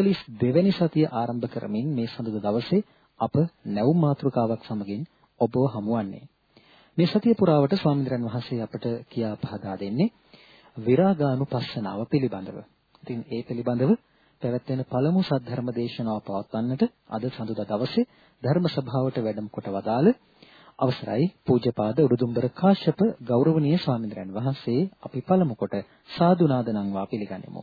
42 වෙනි සතිය ආරම්භ කරමින් මේ සඳුදා දවසේ අප නැවුම් මාතෘකාවක් සමගින් ඔබව හමුවන්නේ. මේ සතිය පුරාවට ස්වාමීන් වහන්සේ අපට කියා පහදා දෙන්නේ විරාගානුපස්සනාව පිළිබඳව. ඉතින් ඒ පිළිබඳව පැවැත්වෙන පළමු සද්ධර්ම දේශනාව පවත්වන්නට අද සඳුදා දවසේ ධර්ම සභාවට වැඩම කොට වදාළ අවසරයි පූජ්‍යපාද උඩුදුම්බර කාශ්‍යප ගෞරවනීය ස්වාමීන් වහන්සේ අපි පළමු කොට සාදු නාද නංවා පිළිගනිමු.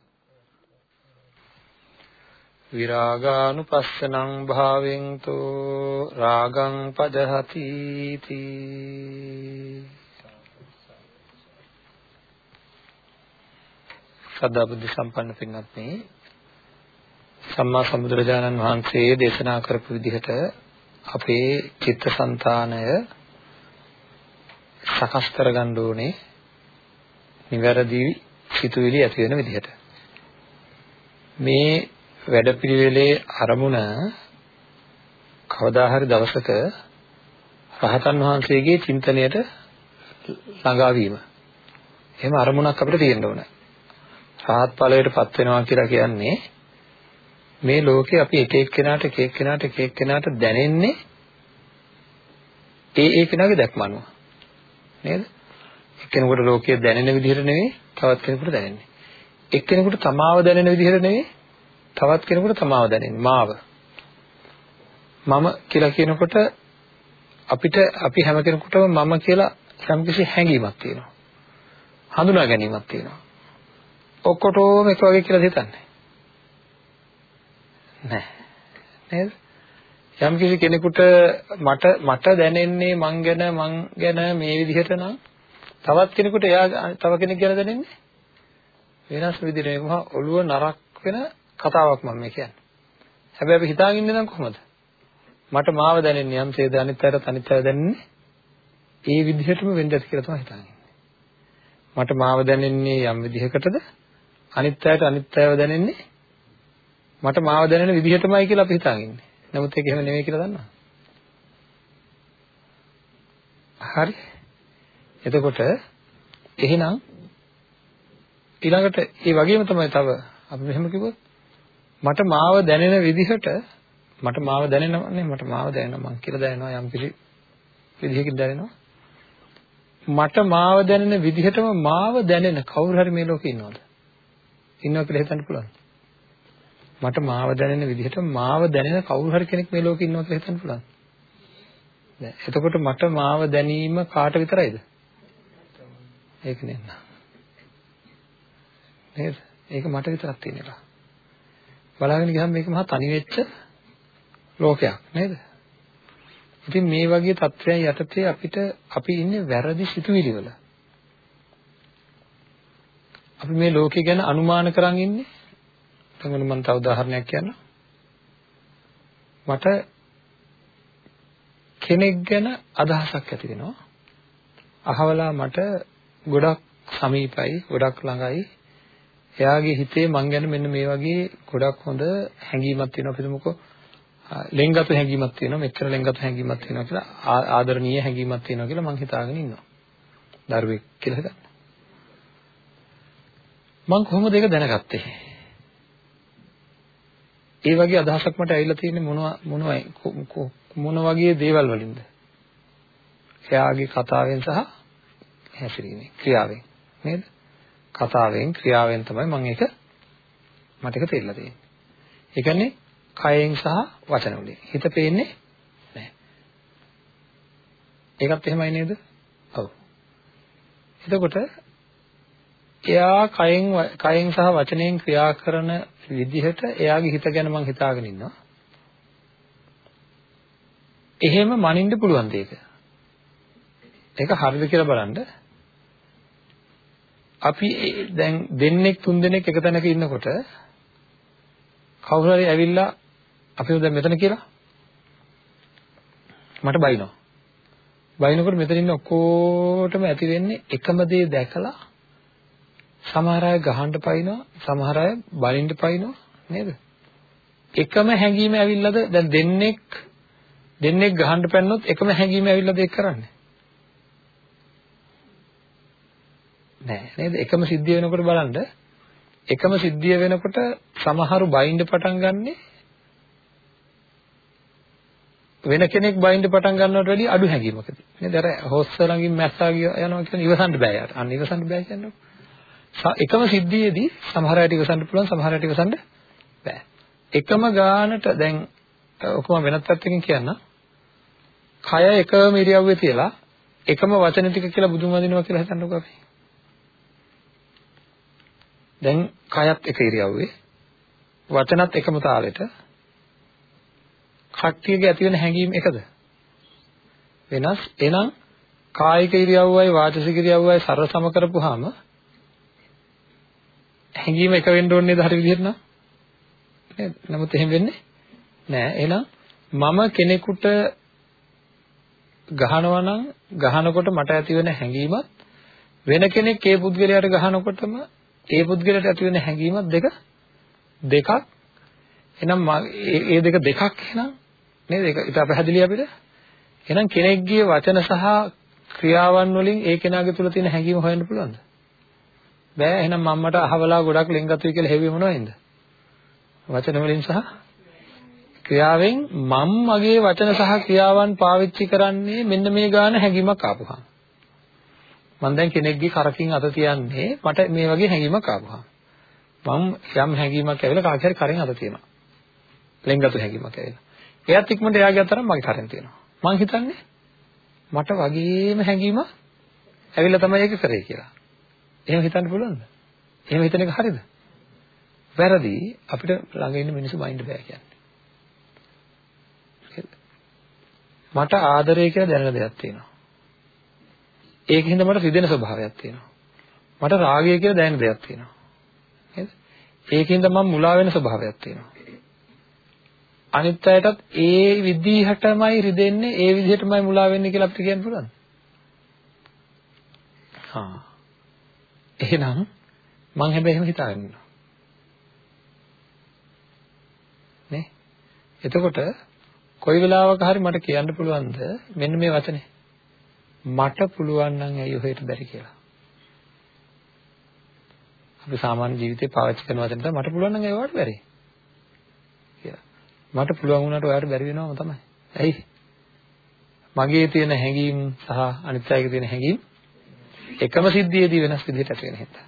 විරාගානුපස්සනං භාවෙන් තෝ රාගං පදහති තී ශ්‍රද්ධා බුද්ධ සම්පන්න පින්වත්නි සම්මා සම්බුදුරජාණන් වහන්සේ දේශනා කරපු විදිහට අපේ චිත්තසංතානය සකස් කරගන්න ඕනේ නිවැරදි සිතුවිලි ඇති වෙන විදිහට. මේ වැඩපිළිවෙලේ අරමුණ කවදා හරි දවසක රහතන් වහන්සේගේ චින්තනයට ළඟා වීම. එහෙම අරමුණක් අපිට තියෙන්න ඕනේ. රහත් ඵලයටපත් වෙනවා කියලා කියන්නේ මේ ලෝකේ අපි එක එක්කෙනාට එක එක්කෙනාට එක එක්කෙනාට දැනෙන්නේ ඒ ඒ කෙනාගේ දැක්ම අනුව නේද එක්කෙනෙකුට ලෝකයේ දැනෙන විදිහට නෙවෙයි තවත් කෙනෙකුට දැනෙන්නේ එක්කෙනෙකුට තමාව දැනෙන විදිහට නෙවෙයි තවත් කෙනෙකුට තමාව දැනෙන්නේ මාව. මම කියලා කියනකොට අපිට අපි හැම කෙනෙකුටම මම කියලා යම්කිසි හැඟීමක් තියෙනවා. හඳුනා ගැනීමක් තියෙනවා. ඔක්කොටම එක වගේ කියලා හිතන්නේ. නෑ. නේද? යම් කිසි කෙනෙකුට මට මට දැනෙන්නේ මං ගැන මං ගැන මේ විදිහට නම් තවත් කෙනෙකුට එයා තව කෙනෙක් ගැන දැනෙන්නේ? වෙනස් විදිහට. මහා ඔළුව නරක් වෙන කතාවක් මම මේ කියන්නේ හැබැයි අපි හිතාගෙන ඉන්නේ නම් කොහොමද මට මාව දැනෙන්නේ යම්සේද අනිත් අයට අනිත් අය දැනෙන්නේ ඒ විදිහටම වෙන්න ඇති කියලා තමයි හිතන්නේ මට මාව දැනෙන්නේ යම් විදිහකටද අනිත් අයට අනිත් අයව දැනෙන්නේ මට මාව දැනෙන විදිහටමයි කියලා අපි හිතාගෙන ඉන්නේ. නමුත් ඒක එහෙම නෙමෙයි කියලා දන්නවා. හරි. එතකොට එහෙනම් ඊළඟට ඒ වගේම තමයි තව අපි මෙහෙම කිව්වොත් මට මාව දැනෙන විදිහට මට මාව දැනෙනවනේ මට මාව දැනෙනවා මං කියලා දැනෙනවා යම් කිසි විදිහකින් දැනෙනවා මට මාව දැනෙන විදිහටම මාව දැනෙන කවුරු හරි මේ ලෝකේ ඉන්නවද ඉන්නවා කියලා හිතන්න පුළුවන්. මට මාව දැනෙන විදිහට මාව දැනෙන කවුරු හරි කෙනෙක් මේ ලෝකේ ඉන්නවා කියලා හිතන්න පුළුවන්. නෑ. එතකොට මට මාව දැනීම කාට විතරයිද? ඒක නෙන්න. නේද? ඒක මට විතරක් තියෙන එක. බලාගෙන ගියහම මේක මහා තනි වෙච්ච ලෝකයක් නේද? ඉතින් මේ වගේ තත්ත්වයන් යටතේ අපිට අපි ඉන්නේ වැරදි සිතුවිලි වල. අපි මේ ලෝකේ ගැන අනුමාන කරන් ඉන්නේ. එතකොට මම තව උදාහරණයක් කියන්නම්. මට කෙනෙක් ගැන අදහසක් ඇති වෙනවා. අහවලා මට ගොඩක් සමීපයි, ගොඩක් ළඟයි. එයාගේ හිතේ මං ගැන මෙන්න මේ වගේ ගොඩක් හොඳ හැඟීමක් තියෙනවා. පිටුමකෝ ලෙන්ගත හැඟීමක් තියෙනවා. මෙච්චර ලෙන්ගත හැඟීමක් තියෙනවා කියලා ආදරණීය හැඟීමක් තියෙනවා කියලා මං හිතාගෙන ඉන්නවා. දරුවෙක් කියලා හිතන්න. මම කොහොමද ඒක දැනගත්තේ? ඒ වගේ අදහසක් මට ඇවිල්ලා තියෙන්නේ මොනවා මොනවයි මොන වගේ දේවල් වලින්ද? එයාගේ කතාවෙන් සහ හැසිරීමෙන් ක්‍රියාවෙන් නේද? කතාවෙන් ක්‍රියාවෙන් තමයි මම ඒක මට ඒක තේරිලා තියෙන්නේ. ඒ කියන්නේ කයෙන් සහ වචන වලින්. හිත පේන්නේ නැහැ. ඒකත් එහෙමයි නේද? ඔව්. එතකොට එයා කයෙන් කයෙන් සහ වචනයෙන් ක්‍රියා කරන විදිහට එයාගේ හිත ගැන මම හිතාගෙන ඉන්නවා. එහෙම මනින්න පුළුවන් දෙයක. ඒක හරිද කියලා බලන්න. අපි දැන් දෙන්නෙක් තුන් දෙනෙක් එක තැනක ඉන්නකොට කවුරු හරි ඇවිල්ලා අපි දැන් මෙතන කියලා මට බයිනවා. බයිනකොට මෙතන ඉන්න ඔක්කොටම ඇති වෙන්නේ එකම දේ දැකලා සමහර අය ගහන්න පයින්නවා සමහර අය බලින්න පයින්නවා නේද? එකම හැඟීම ඇවිල්ලාද දැන් දෙන්නෙක් දෙන්නෙක් ගහන්න පැන්නොත් එකම හැඟීම ඇවිල්ලාද ඒක කරන්නේ? නෑ නේද? එකම සිද්ධිය වෙනකොට බලන්න එකම සිද්ධිය වෙනකොට සමහරු බයින්ඩ පටන් ගන්නෙ වෙන කෙනෙක් බයින්ඩ පටන් ගන්නවට වැඩිය අඩු හැඟීමකදී. නේද? අර හොස්ස ළඟින් මැස්සා යනවා කියන ඉවසන්න බෑ යාට. අන්න ඉවසන්න බෑ කියන්නේ. එකම සිද්ධියේදී සමහර අයට ඉවසන්න පුළුවන් සමහර අයට ඉවසන්න බෑ. එකම ගානට දැන් ඔකම වෙනත් පැත්තකින් කියන්න. කය එකම ඉරියව්වේ තියලා එකම වචන ටික කියලා බුදුන් වදිනවා කියලා හිතන්නකෝ අපි. දැන් කයත් එක ඉරියව්වේ. වචනත් එකම තාලෙට. කට්ටියගේ ඇති වෙන හැඟීම් එකද? වෙනස්. එහෙනම් කායික ඉරියව්වයි වාචසික ඉරියව්වයි සර සම කරපුවාම හැඟීම එක වෙන්න ඕනේ නේද? හරි විදිහට නම්. නේද? නමුත් එහෙම වෙන්නේ නෑ. එහෙනම් මම කෙනෙකුට ගහනවා නම් ගහනකොට මට ඇති වෙන හැඟීමත් වෙන කෙනෙක් ඒ පුද්ගලයාට ගහනකොටම ඒ පුද්ගලයාට ඇති වෙන හැඟීමත් දෙක දෙකක්. එහෙනම් ඒ දෙක දෙකක් එහෙනම් නේද? ඒක ඉත පැහැදිලි අපිට. එහෙනම් කෙනෙක්ගේ වචන සහ ක්‍රියාවන් වලින් ඒ කෙනාගේ තුල තියෙන හැඟීම හොයන්න පුළුවන්ද? බෑ. එහෙනම් මම්මට අහවලා ගොඩක් ලෙන්ගතුයි කියලා හෙව්වේ මොනවෙන්ද වචන වලින් සහ ක්‍රියාවෙන් මම මගේ වචන සහ ක්‍රියාවන් පාවිච්චි කරන්නේ මෙන්න මේ ගාන හැඟීමක් ආපුහම මම දැන් කෙනෙක්ගේ කරකින් අත තියන්නේ මට මේ වගේ හැඟීමක් ආවහම. මම යම් හැඟීමක් ඇවිල්ලා කාට හරි කරෙන් අත තියනවා. ලෙන්ගතු හැඟීමක් ඇවිල්ලා. එයාත් ඉක්මනට එයාගේ අතරම මගේ කරෙන් තියනවා. මං හිතන්නේ මට වගේම හැඟීමක් ඇවිල්ලා තමයි ඒක කරේ කියලා. එහෙම හිතන්න පුළුවන්ද? එහෙම හිතන එක හරියද වැරදි. අපිට ළඟ ඉන්න මිනිස්සු මයින්ඩ් බෑ කියන්නේ. මට ආදරය කියලා දැනෙන දෙයක් තියෙනවා. ඒකින්ද මට රිදෙන ස්වභාවයක් තියෙනවා. මට රාගය කියලා දැනෙන දෙයක් තියෙනවා. නේද? ඒකින්ද මම මුලා වෙන ස්වභාවයක් තියෙනවා. අනිත් අයටත් ඒ විදිහටමයි රිදෙන්නේ, ඒ විදිහටමයි මුලා වෙන්නේ කියලා අපිට කියන්න පුළුවන්ද? හා. එහෙනම් මං හැබැයි එහෙම හිතාගෙන ඉන්නවා. නේ? එතකොට කොයි වෙලාවක හරි මට කියන්න පුළුවන්ද මෙන්න මේ වචනේ මට පුළුවන් නම් ඇයි ඔහෙට බැරි කියලා. අපි සාමාන්‍ය ජීවිතේ පාවිච්චි කරන වචන තමයි මට පුළුවන් නම් ඇයි ඔයාලට බැරි කියලා. මට පුළුවන් වුණාට ඔයාලට බැරි වෙනවම තමයි. ඇයි? මගේ තියෙන හැඟීම් සහ අනිත් අයගේ තියෙන හැඟීම් එකම සිද්ධියේදී වෙනස් විදිහට ඇති වෙන හින්දා.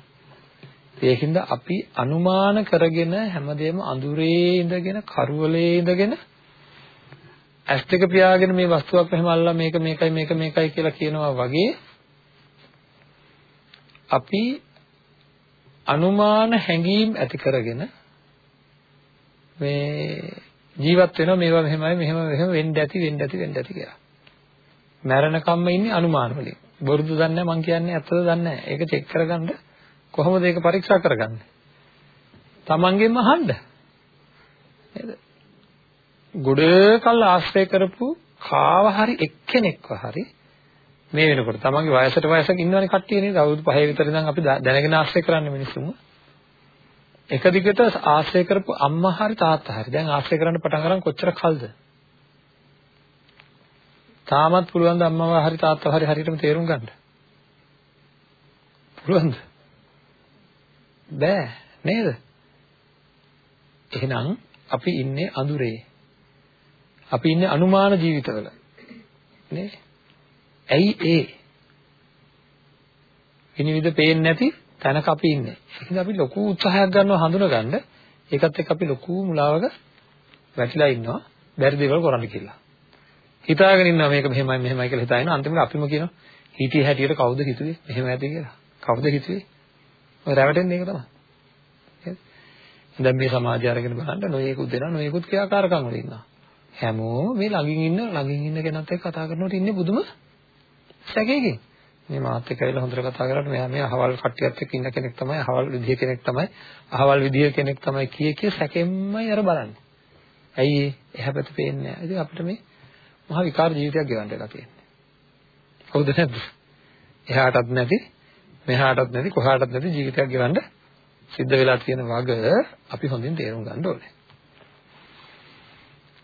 ඒකින්ද අපි අනුමාන කරගෙන හැමදේම අඳුරේ ඉඳගෙන කරවලේ ඉඳගෙන ඇස් දෙක පියාගෙන මේ වස්තුවක් මෙහෙම අල්ලලා මේක මේකයි මේක මේකයි කියලා කියනවා වගේ අපි අනුමාන හැඟීම් ඇති කරගෙන මේ ජීවත් වෙනවා මේවා මෙහෙමයි මෙහෙම මෙහෙම වෙන්න ඇති වෙන්න ඇති වෙන්න ඇති කියලා. මැරෙනකම්ම ඉන්නේ අනුමාන වලින්. බොරුදු දන්නේ මං කියන්නේ ඇත්තද දන්නේ නැහැ. ඒක චෙක් කරගන්න කොහොමද ඒක පරීක්ෂා කරගන්නේ? තමන්ගෙන්ම අහන්න. නේද? ගොඩකල් ආශ්‍රය කරපු කාව හරි එක්කෙනෙක්ව හරි මේ වෙනකොට තමන්ගේ වයසට වයසක ඉන්නවනේ කට්ටිය නේද? අවුරුදු 5 විතර ඉඳන් අපි දැනගෙන ආශ්‍රය කරන්නේ මිනිස්සුන්ව. එක දිගට ආශ්‍රය කරපු අම්මා හරි තාත්තා හරි. දැන් ආශ්‍රය කරන්න පටන් ගන්න කොච්චර කල්ද? තාමත් පුළුවන් ද අම්මව හරි තාත්තව හරි හරියටම තේරුම් ගන්න? පුළුවන්ද බෑ නේද? එහෙනම් අපි ඉන්නේ අඳුරේ. අපි ඉන්නේ අනුමාන ජීවිතවල. නේ? ඇයි ඒ? විනිවිද පේන්නේ නැති තැනක අපි ඉන්නේ. ඒකද අපි ලොකු උත්සාහයක් ගන්නවා හඳුනගන්න. ඒකත් එක්ක අපි ලොකු මුලාවක වැටිලා ඉන්නවා. බැරි දේවල් කරන්න කියලා. හිතාගෙන ඉන්නවා මේක මෙහෙමයි මෙහෙමයි කියලා හිතාගෙන අන්තිමට අපිම කියනවා හිටිය හැටියට කවුද හිතුවේ? මෙහෙම ඇති කියලා. කවුද හිතුවේ? ඔය රැවටෙන්නේ ඒක තමයි. දැන් මේ සමාජය අරගෙන බලන්න නොයේකුත් දෙනා නොයේකුත් ක්‍රියාකාරකම් වල ඉන්නවා. හැමෝම මේ ළඟින් ඉන්න ළඟින් ඉන්න කෙනත් එක්ක කතා කරනකොට ඉන්නේ බුදුම සැකයකින්. මේ මාත් එක්ක ඇවිල්ලා හොඳට කතා කරලා මෙයා මේ අහවල් කට්ටියත් එක්ක ඉන්න කෙනෙක් තමයි අහවල් විදිය කෙනෙක් තමයි අහවල් විදිය කෙනෙක් තමයි කිය කිය සැකෙන්මයි අර බලන්නේ. ඇයි එහා පැත්ත පේන්නේ නැහැ. ඉතින් අපිට මේ මහා විකාර ජීවිතයක් ගෙවන්න වෙලා තියෙන්නේ. හවුද නැද්ද? එහාටත් නැති මෙහාටත් නැති කොහාටත් නැති ජීවිතයක් ගෙවන්න සිද්ධ වෙලා තියෙන වග අපි හොඳින් තේරුම් ගන්න ඕනේ.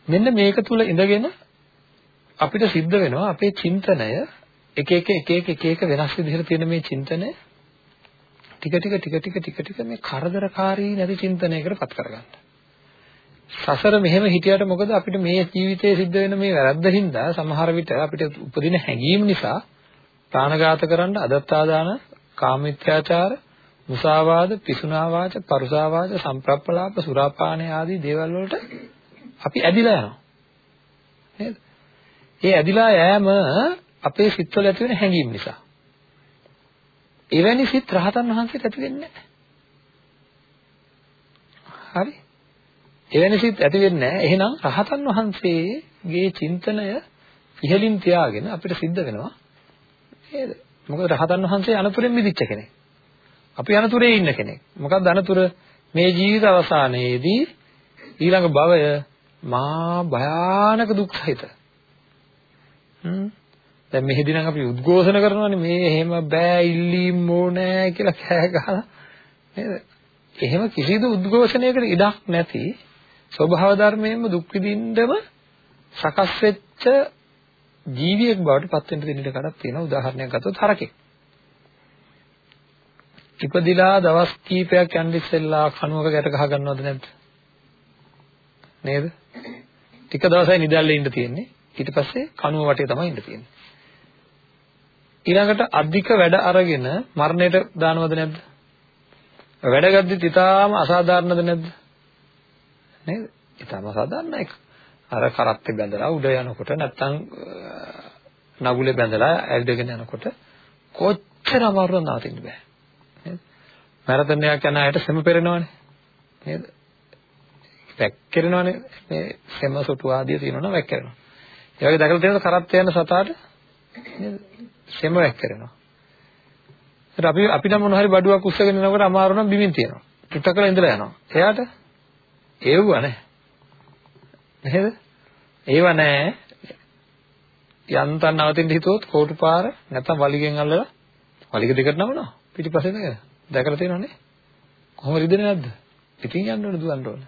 මෙන්න මේක තුල ඉඳගෙන අපිට සිද්ධ වෙනවා අපේ චින්තනය එක එක එක එක එක එක වෙනස් විදිහට තියෙන මේ චින්තනය ටික ටික ටික ටික ටික ටික මේ කරදරකාරී නැති චින්තනයකට පත් කරගන්න. සසර මෙහෙම හිටියට මොකද අපිට මේ ජීවිතයේ සිද්ධ වෙන මේ වැරද්ද හින්දා සමහර විට අපිට උපදින හැඟීම් නිසා ප්‍රාණඝාත කරන්න අදත්තාදාන කාමීත්‍යාචාර මුසාවාද පිසුනාවාච පරුසාවාච සම්ප්‍රප්පලාප සුරාපාන ආදී දේවල් වලට අපි ඇදිලා යනවා නේද? ඒ ඇදිලා යෑම අපේ සිත්වල ඇති වෙන හැඟීම් නිසා. එවැනි සිත් රහතන් වහන්සේට ඇති වෙන්නේ නැහැ. හරි? එවැනි සිත් ඇති වෙන්නේ නැහැ. එහෙනම් රහතන් වහන්සේගේ චින්තනය ඉහළින් තියාගෙන අපිට සිද්ධ වෙනවා නේද? මොකද රහතන් වහන්සේ අනතුරෙන් මිදිච්ච කෙනෙක්. අපි අනතුරේ ඉන්න කෙනෙක්. මොකක්ද අනතුර? මේ ජීවිත අවසානයේදී ඊළඟ භවය මා භයානක දුක් සහිත. හ්ම් දැන් මෙහෙදි නම් අපි උද්ඝෝෂණ කරනවානේ මේ එහෙම බෑ ඉල්ලීම් ඕනෑ කියලා කෑ ගහලා නේද? එහෙම කිසිදු උද්ඝෝෂණයකට ඉඩක් නැති ස්වභාව ධර්මයෙන්ම දුක් විඳින්නම සකස් වෙච්ච ජීවියෙක් බවට පත් වෙන්න දෙන්න ඉඩ කඩක් තියෙනවා. උදාහරණයක් ගත්තොත් හරකෙක්. ඉපදිලා දවස් කීපයක් යන්න ඉස්සෙල්ලා කණුවක ගැට ගහ ගන්නවද නැද්ද? නේද? ටික දවසයි නිදැල්ලේ ඉන්න තියෙන්නේ. ඊට පස්සේ කණුව වටේ තමයි ඉන්න තියෙන්නේ. ඊළඟට අධික වැඩ අරගෙන මරණයට දානවද නැද්ද? වැඩ ගද්දිත් ඊටාම අසාධාරණද නැද්ද? නේද? ඊටාම අසාධාරණ එක. අර කරත්තේ බැඳලා උඩ යනකොට නැත්තම් නගුලේ බැඳලා ඇවිදගෙන යනකොට කොච්චර අමාරුද නවතින්න බෑ. නේද? මැරතන් එකක් යන අයට සෙම පෙරෙනවනේ. නේද? වැක්කිරෙනවනේ මේ සෙම සොටු ආදිය තියෙනවනේ වැක්කිරෙනවා. ඒ වගේ දැකලා තියෙනවද කරත්තේ යන සතාට නේද? සෙම වැක්කිරෙනවා. ඒත් අපි අපි නම් මොන හරි බඩුවක් උස්සගෙන යනකොට අමාරු නම් බිමින් තියනවා. පිටකල ඉඳලා යනවා. එයාට ඒව නැහැ. නේද? ඒව නැහැ. යන්තම් නවතින්න හිතුවොත් කෝටු පාර නැත්නම් වලිගෙන් අල්ලලා වලිග දෙකට නමනවා. පිටිපස්සේ නේද? දැකලා තියෙනවනේ. කොහොමද ඉදෙන්නේ නැද්ද? ඉතින් යන්න ඕන දුවන්න ඕන.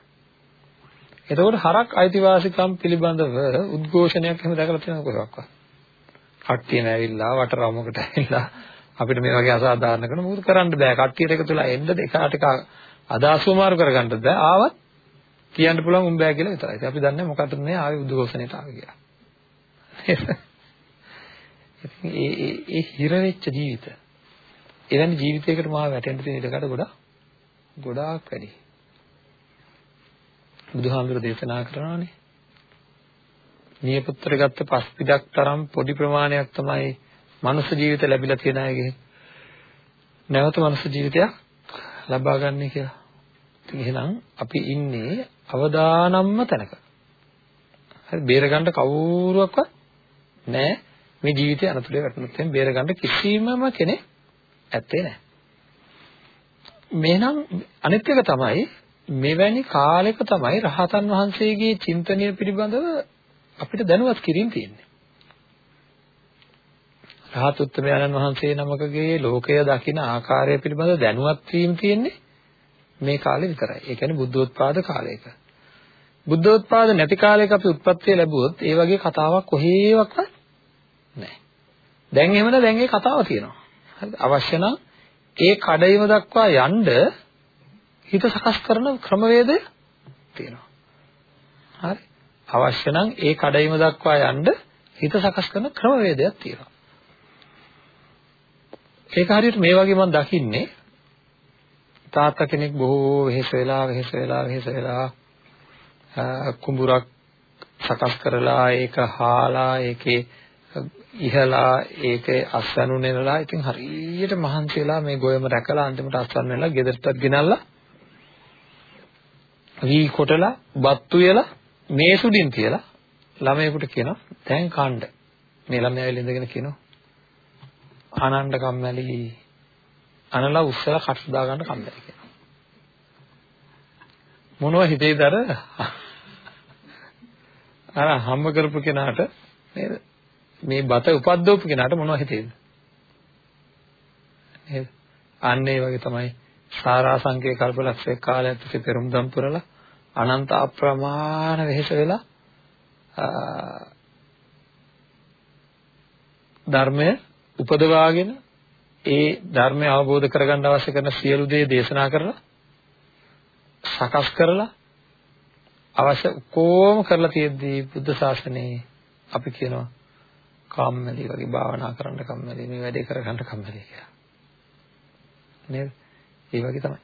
එතකොට හරක් අයිතිවාසිකම් පිළිබඳව උද්ඝෝෂණයක් එහෙම දැකලා තියෙනවද කොහොක්වත්? කට්ටියම ඇවිල්ලා වටරවමකට ඇවිල්ලා අපිට මේ වගේ අසාධාරණ කරන මොකද කරන්න බෑ කට්ටියට එකතුලා එන්න දෙකාට එක අදාසුව මාරු කරගන්න බෑ ආවත් කියන්න පුළුවන් උඹ බෑ කියලා විතරයි. අපි දන්නේ මොකටද මේ ආවේ උද්ඝෝෂණයට ආවේ කියලා. ඉතින් ඒ ඒ ඒ හිර වෙච්ච ජීවිත. එවැනි ජීවිතයකට මාව වැටෙන්න තියෙන ඉඩකඩ ගොඩාක් ගොඩාක් වැඩි. බුදුහාමුදුර දේශනා කරනවානේ නියපොත්තට ගත්ත පස් පිටක් තරම් පොඩි ප්‍රමාණයක් තමයි මනුෂ්‍ය ජීවිත ලැබිලා තියෙන අයගේ නැවත මනුෂ්‍ය ජීවිතයක් ලබා ගන්න කියලා. ඉතින් එහෙනම් අපි ඉන්නේ අවදානම්ම තැනක. හරි බේරගන්න කවුරුවක්වත් නැහැ. මේ ජීවිතය අනතුරේ වැටුනොත් එහෙනම් බේරගන්න කිසිමම කෙනෙක් ඇත්තේ නැහැ. මෙනම් අනිත් එක තමයි මෙවැනි කාලයක තමයි රහතන් වහන්සේගේ චින්තනය පිළිබඳව අපිට දැනුවත් කිරීම තියෙන්නේ. රහත් උත්තමයන්න් වහන්සේ නමකගේ ලෝකය දකින ආකාරය පිළිබඳව දැනුවත් වීම තියෙන්නේ මේ කාලේ විතරයි. ඒ කියන්නේ බුද්ධෝත්පාද කාලයක. බුද්ධෝත්පාද නැති කාලයක අපි උත්පත්ති ලැබුවොත් ඒ වගේ කතාවක් කොහේවත් නැහැ. දැන් එහෙමද දැන් ඒ කතාව තියෙනවා. හරිද? අවශ්‍ය නම් ඒ කඩයිම දක්වා යන්න හිත සකස් කරන ක්‍රමවේදය තියෙනවා. හරි? අවශ්‍ය නම් ඒ කඩයිම දක්වා යන්න හිත සකස් කරන ක්‍රමවේදයක් තියෙනවා. ඒක හරියට මේ වගේ මම දකින්නේ තාත්තා කෙනෙක් බොහෝ වෙහෙස වෙලා වෙහෙස වෙලා වෙහෙස වෙලා කුඹුරක් සකස් කරලා ඒක හාලා ඒකේ ඉහලා ඒකේ අස්වැනු නෙලලා ඉතින් හරියට මහන්සි වෙලා මේ ගොයම රැකලා අන්තිමට අස්වැනු නෙලලා ගෙදරටත් ගෙනල්ලා වී කොටලා බත්තු වෙලා මේ සුඩින් තියලා ළමයෙකුට කියනවා දැන් කන්න. මේ ළමයා ඇවිල්ලා ඉඳගෙන කියනවා ආනන්ද කම්මැලි. අනලා උස්සලා කටු දා ගන්න කම්මැලි කියනවා මොනවා හිතේද අර? අර හම්බ කරපු කෙනාට නේද? මේ බත උපද්දවපු කෙනාට මොනව හිතේද? නේද? අන්න ඒ වගේ තමයි සාරාංශකේ කල්පලක්ෂයක් කාලයක් තිස්සේ පෙරම්දම් පුරලා අනන්ත අප්‍රමාණ වෙහෙස වෙලා ධර්මය උපදවාගෙන ඒ ධර්මය අවබෝධ කරගන්න අවශ්‍ය කරන සියලු දේ දේශනා කරලා සකස් කරලා අවශ්‍ය කොහොම කරලා තියෙද්දී බුද්ධ ශාසනයේ අපි කියනවා කම්මැලි වගේ භාවනා කරන්න කම්මැලි මේ වැඩේ කරගන්න කම්මැලි කියලා. නේද? ඒ වගේ තමයි.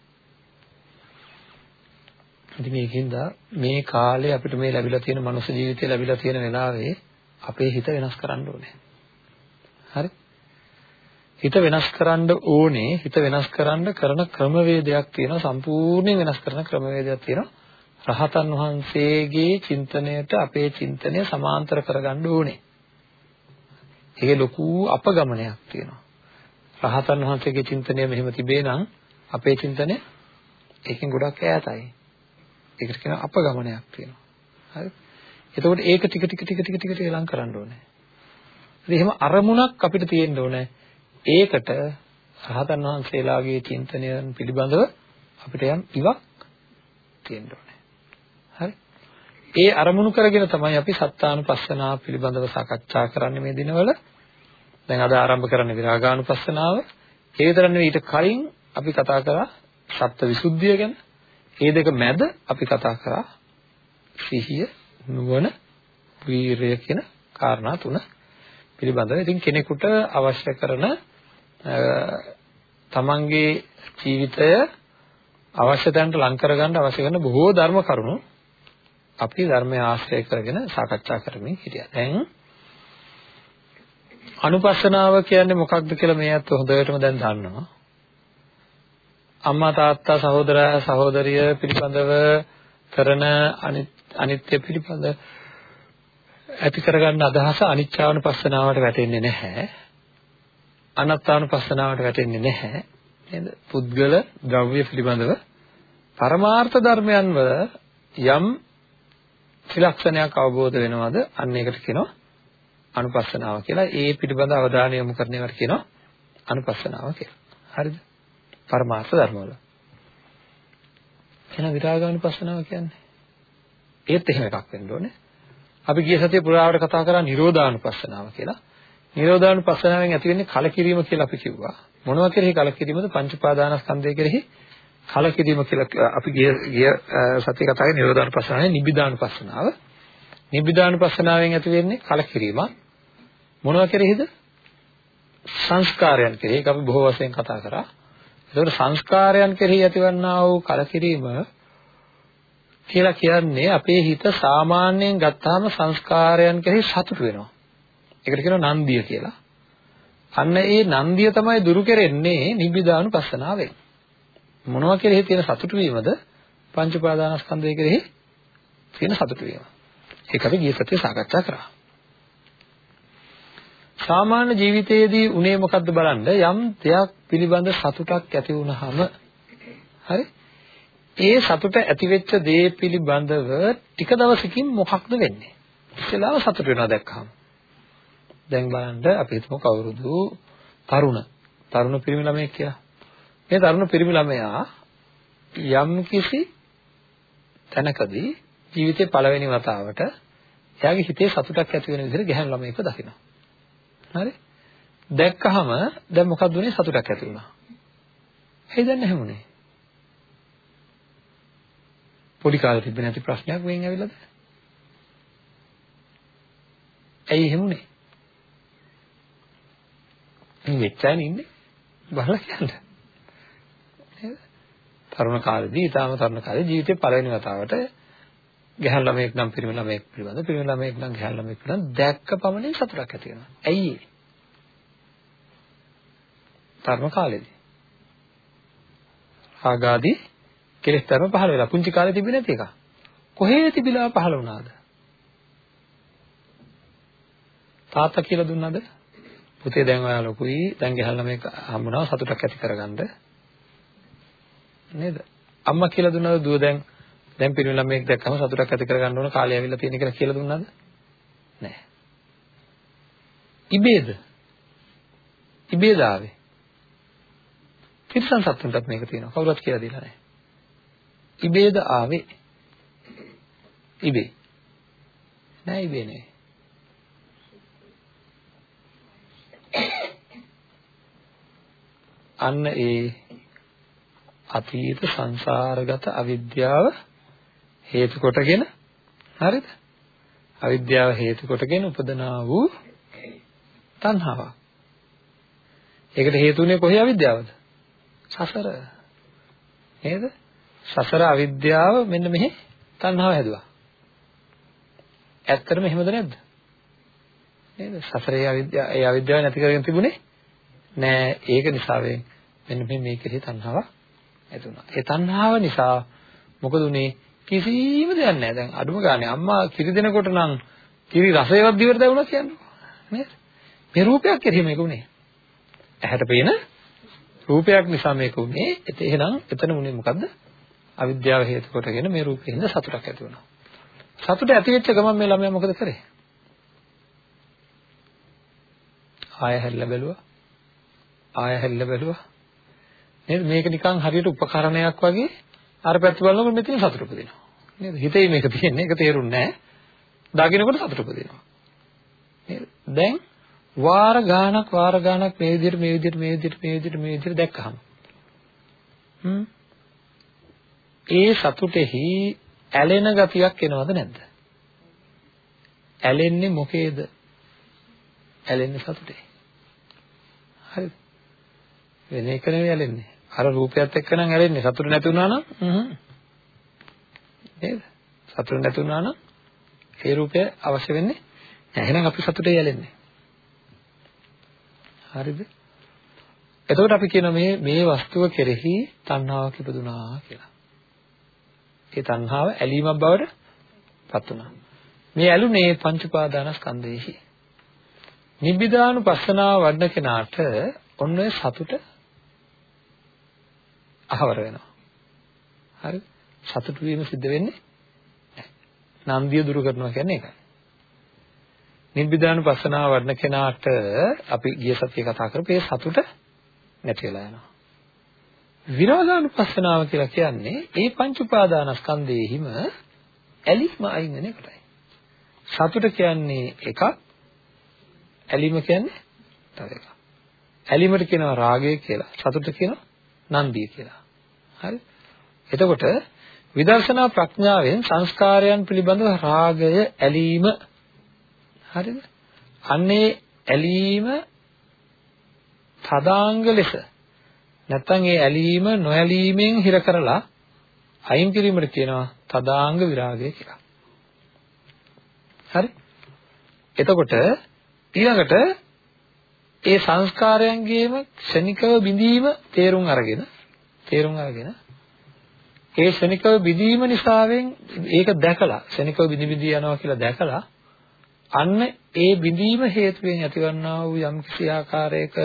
ඉතින් මේකින්ද මේ කාලේ අපිට මේ ලැබිලා තියෙන මනුස්ස ජීවිතය ලැබිලා තියෙන වෙලාවේ අපේ හිත වෙනස් කරන්න ඕනේ. හරි? හිත වෙනස් කරන්න ඕනේ. හිත වෙනස් කරන්න කරන ක්‍රමවේදයක් තියෙනවා. සම්පූර්ණයෙන් වෙනස් කරන ක්‍රමවේදයක් තියෙනවා. රහතන් වහන්සේගේ චින්තනයට අපේ චින්තනය සමාන්තර කරගන්න ඕනේ. ඒකේ ලොකු අපගමනයක් තියෙනවා. රහතන් වහන්සේගේ චින්තනය මෙහෙම තිබේ නම් අපේ චින්තනය ඒකෙන් ගොඩක් ඈතයි. ඒකට කියන අපගමනයක් තියෙනවා. හරි? එතකොට ඒක ටික ටික ටික ටික ටික ටික ලං කරන්න ඕනේ. ඉතින් එහෙම අරමුණක් අපිට තියෙන්න ඕනේ. ඒකට රහතන් වහන්සේලාගේ චින්තනයන් පිළිබඳව අපිට යම් ඉවක් තියෙන්න ඕනේ. හරි? ඒ අරමුණු කරගෙන තමයි අපි සත්තානුපස්සනාව පිළිබඳව සාකච්ඡා කරන්නේ මේ දිනවල. දැන් අද ආරම්භ කරන්නේ විරාගානුපස්සනාව. ඒ විතර නෙවෙයි ඊට කලින් අපි කතා කරා සත්ත්ව විසුද්ධිය ගැන. මේ දෙක මැද අපි කතා කරා සිහිය, නුවණ, වීරය කියන කාරණා තුන පිළිබඳව. ඉතින් කෙනෙකුට අවශ්‍ය කරන තමන්ගේ ජීවිතය අවශ්‍ය තැනට ලං කරගන්න අවශ්‍ය කරන බොහෝ ධර්ම කරුණු අපි ධර්මය ආශ්‍රය කරගෙන සාකච්ඡා කරමින් හිටියා. දැන් අනුපස්සනාව කියන්නේ මොකක්ද කියලා මේ අත් හොඳටම දැන් දන්නවා. අම්මා තාත්තා සහෝදරයා සහෝදරිය පිළිබඳව කරන අනිත්‍ය පිළිබඳ ඇති කරගන්න අදහස අනිච්චානුපස්සනාවට වැටෙන්නේ නැහැ. අනත්තානුපස්සනාවට වැටෙන්නේ නැහැ. නේද? පුද්ගල ද්‍රව්‍ය පිළිබඳව පරමාර්ථ ධර්මයන් වල යම් ත්‍රිලක්ෂණයක් අවබෝධ වෙනවද අන්න ඒකට කියනවා අනුපස්සනාව කියලා. ඒ පිළිබඳ අවධානය යොමු කරන ඒවාට කියනවා අනුපස්සනාව කියලා. හරිද? පරමාර්ථ ධර්මවල. එහෙනම් විරාගානුපස්සනාව කියන්නේ ඒත් එහෙම එකක් වෙන්න ඕනේ. අපි ගිය සතියේ පුරාවට කතා කරා නිරෝධානුපස්සනාව කියලා. නිරෝධානුපස්සනාවෙන් ඇති වෙන්නේ කලකිරීම කියලා අපි කිව්වා. මොනවා කෙරෙහි කලකිරීමද? පංච පාදානස්කන්ධය කෙරෙහි කලකිරීම කියලා අපි ගිය ගිය සතිය කතා කරේ නිරෝධානුපස්සනාවේ නිබ්බිදානුපස්සනාව. නිබ්බිදානුපස්සනාවෙන් ඇති වෙන්නේ කලකිරීමක්. මොනවා කෙරෙහිද? සංස්කාරයන් කෙරෙහි. ඒක අපි බොහෝ වශයෙන් කතා කරා. ඒකට සංස්කාරයන් කෙරෙහි ඇතිවන්නා වූ කලකිරීම කියලා කියන්නේ අපේ හිත සාමාන්‍යයෙන් ගත්තාම සංස්කාරයන් කෙරෙහි සතුට වෙනවා. ඒකට කියනවා නන්දිය කියලා. අන්න ඒ නන්දිය තමයි දුරු කෙරෙන්නේ නිබ්බිදානුපස්සනාවෙන්. මොනවා කෙරෙහි තියෙන සතුටු වීමද පංච උපාදානස්කන්ධය කෙරෙහි තියෙන සතුටු වීම. ඒක අපි ගිය සතියේ සාකච්ඡා කරා. සාමාන්‍ය ජීවිතයේදී උනේ මොකද්ද බලන්න යම් දෙයක් පිළිබඳ සතුටක් ඇති වුනහම හරි? ඒ සතුට ඇති වෙච්ච දේ පිළිබඳව ටික දවසකින් මොකක්ද වෙන්නේ? ඉස්සෙල්ලාම සතුට වෙනවා දැක්කම දැන් බලන්න අපි හිතමු කවුරුදු තරුණ. තරුණ පිරිමි ළමයෙක් කියලා. මේ තරුණ පිරිමි ළමයා යම් කිසි තැනකදී ජීවිතේ පළවෙනි වතාවට එයාගේ හිතේ සතුටක් ඇති වෙන විදිහට ගැහැණු ළමයෙක්ව දකිනවා. හරි? දැක්කහම දැන් මොකක්ද උනේ සතුටක් ඇති වුණා. ඇයි දැන් නැහැමුනේ? පොඩි කාලේ තිබෙන නැති ප්‍රශ්නයක් වෙන් ඇවිල්ලාද? ඇයි එහෙමුනේ? මේ වෙච්චයිනේ ඉන්නේ. බලලා කියන්න. නේද? තරුණ කාලේදී, ඊටාම තරුණ කාලේ ජීවිතේ පළවෙනි වතාවට ගැහැණු ළමයෙක් නම් පිරිමි ළමයෙක් පිළිබඳ පිරිමි ළමයෙක් නම් ගැහැණු ළමයෙක් පිළිබඳ දැක්ක පමණින් සතුටක් ඇති වෙනවා. ඇයි ඒ? ධර්ම කාලෙදී. ආගාදී කෙලෙස් ධර්ම පහළ වෙලා පුංචි කාලේ තිබෙන්නේ නැති එක. කොහේ තිබිලා පහළ වුණාද? තාත්තා කියලා දුන්නාද? පුතේ දැන් ඔයා ලොකුයි දැන් ගැහැණු ළමයෙක් හම්බුණා සතුටක් ඇති කරගන්න. නේද? අම්මා කියලා දුන්නාද දුව දැන් දැන් පිරිමි ළමයෙක් දැක්කම සතුටක් ඇති කරගන්න ඕන කාලය ඇවිල්ලා තියෙන කියලා කියලා දුන්නාද? නැහැ. ඉබේද? ඉබේද ආවේ? තිරිසන් සත්තුන්ටත් මේක තියෙනවා. කවුරුත් කියලා දෙලා නැහැ. ඉබේද ආවේ? ඉබේ. නෑ ඉබේ නෙවෙයි. අන්න ඒ අතීත සංසාරගත අවිද්‍යාව හේතු කොටගෙන හරිද? අවිද්‍යාව හේතු කොටගෙන උපදනා වූ තණ්හාවක්. ඒකට හේතුනේ කොහේ අවිද්‍යාවද? සසර. නේද? සසර අවිද්‍යාව මෙන්න මෙහි තණ්හාව හැදුවා. ඇත්තටම එහෙමද නැද්ද? නේද? සසරේ අවිද්‍යාව ඒ අවිද්‍යාව නැති කරගෙන තිබුණේ නෑ. ඒක නිසා මෙන්න මේ මේකෙහි තණ්හාව ඇති වුණා. ඒ තණ්හාව නිසා මොකද උනේ? කිසිම දෙයක් නෑ. දැන් අඩුම ගානේ අම්මා කිරි දෙනකොට නම් කිරි රසයවත් දිවට දැවුණා කියන්නේ. නේද? මේ රූපයක් කෙරෙහි මේක උනේ. ඇහැට පේන රූපයක් නිසා මේක උනේ. ඒත් එහෙනම් එතන උනේ මොකද්ද? අවිද්‍යාව හේතු කොටගෙන මේ රූපෙින්ද සතුටක් ඇති වුණා. සතුට ඇති වෙච්ච ගමන් මේ ළමයා මොකද කරේ? ආය හැල්ල බැලුවා. ආය හැල්ල බැලුවා. නේද? මේක නිකන් හරියට උපකරණයක් වගේ අර පැත්ත බලනකොට මෙතන සතුට උපදිනවා. නේද? හිතේ මේක තියෙන්නේ. ඒක තේරුන්නේ නැහැ. දකින්නකොට සතුට උපදිනවා. නේද? දැන් වාර ගාණක් වාර ගාණක් මේ විදිහට මේ විදිහට මේ විදිහට මේ විදිහට මේ විදිහට දැක්කහම. හ්ම්. ඒ සතුටෙහි ඇලෙන ගතියක් එනවද නැද්ද? ඇලෙන්නේ මොකේද? ඇලෙන්නේ සතුටේ. හරිද? වෙන එක නෙවෙයි ඇලෙන්නේ. අර රූපයත් එක්ක නම් ඇලෙන්නේ. සතුට නැති වුණා නම් නේද? සතුට නැති වුණා නම් ඒ රූපය අවශ්‍ය වෙන්නේ නැහැ. එහෙනම් අපි සතුටේ ඇලෙන්නේ. හරිද? එතකොට අපි කියන මේ මේ වස්තුව කෙරෙහි තණ්හාවක් ඉපදුනා කියලා. ඒ තණ්හාව ඇලීමක් බවට පත් වුණා. මේ ඇලුනේ පංච උපාදානස්කන්ධයේහි. නිබ්බිදානුපස්සනාව වඩන කෙනාට ඔන්න ඔය සතුට අහවර වෙනවා. හරි? සතුට වීම සිද්ධ වෙන්නේ නැහැ. නන්දිය දුරු කරනවා කියන්නේ ඒකයි. නිබ්බිදානුපස්සනාව වඩන කෙනාට අපි ගිය සතියේ කතා කරපු ඒ සතුට නැති වෙලා යනවා. විරාගානුපස්සනාව කියලා කියන්නේ ඒ පංච උපාදානස්කන්ධයේහිම ඇලිම අයින් වෙන එකටයි. සතුට කියන්නේ එකක් ඇලිම කියන්නේ තව එකක්. ඇලිමට කියනවා රාගය කියලා. සතුට කියනවා නන්දිය කියලා. හරි? එතකොට විදර්ශනා ප්‍රඥාවෙන් සංස්කාරයන් පිළිබඳව රාගය ඇලීම හරිද? අන්නේ ඇලීම තදාංග ලෙස නැත්තම් ඒ ඇලීම නොඇලීමෙන් හිර කරලා අයින් කිරීමට කියනවා තදාංග විරාගය කියලා. හරි? එතකොට ඊළඟට ඒ සංස්කාරයන්ගේම ක්ෂණිකව බිඳීම තේරුම් අරගෙන තේරුම් අරගෙන ඒ ක්ෂණිකව බිඳීම නිසාවෙන් ඒක දැකලා ක්ෂණිකව බිඳි බිඳි යනවා කියලා දැකලා අන්න ඒ බිඳීම හේතුවෙන් ඇතිවන්නා වූ යම් කිසි ආකාරයක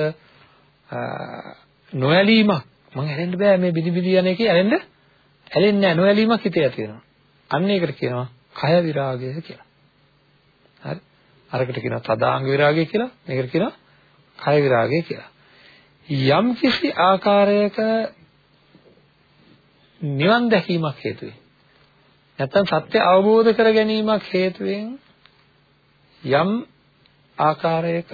නොඇලීමක් මං ඇලෙන්න බෑ මේ බිඳි බිඳි යන එකේ ඇලෙන්න ඇලෙන්නේ නැහැ නොඇලීමක් හිතේ ඇති වෙනවා. අන්න ඒකට කියනවා කය විරාගය කියලා. හරි. අරකට කියනවා තදාංග විරාගය කියලා. මේකට කියනවා කය විරාගය කියලා. යම් කිසි ආකාරයක නිවන් දැකීමක් හේතුවෙන් නැත්නම් සත්‍ය අවබෝධ කර ගැනීමක් හේතුවෙන් යම් ආකාරයක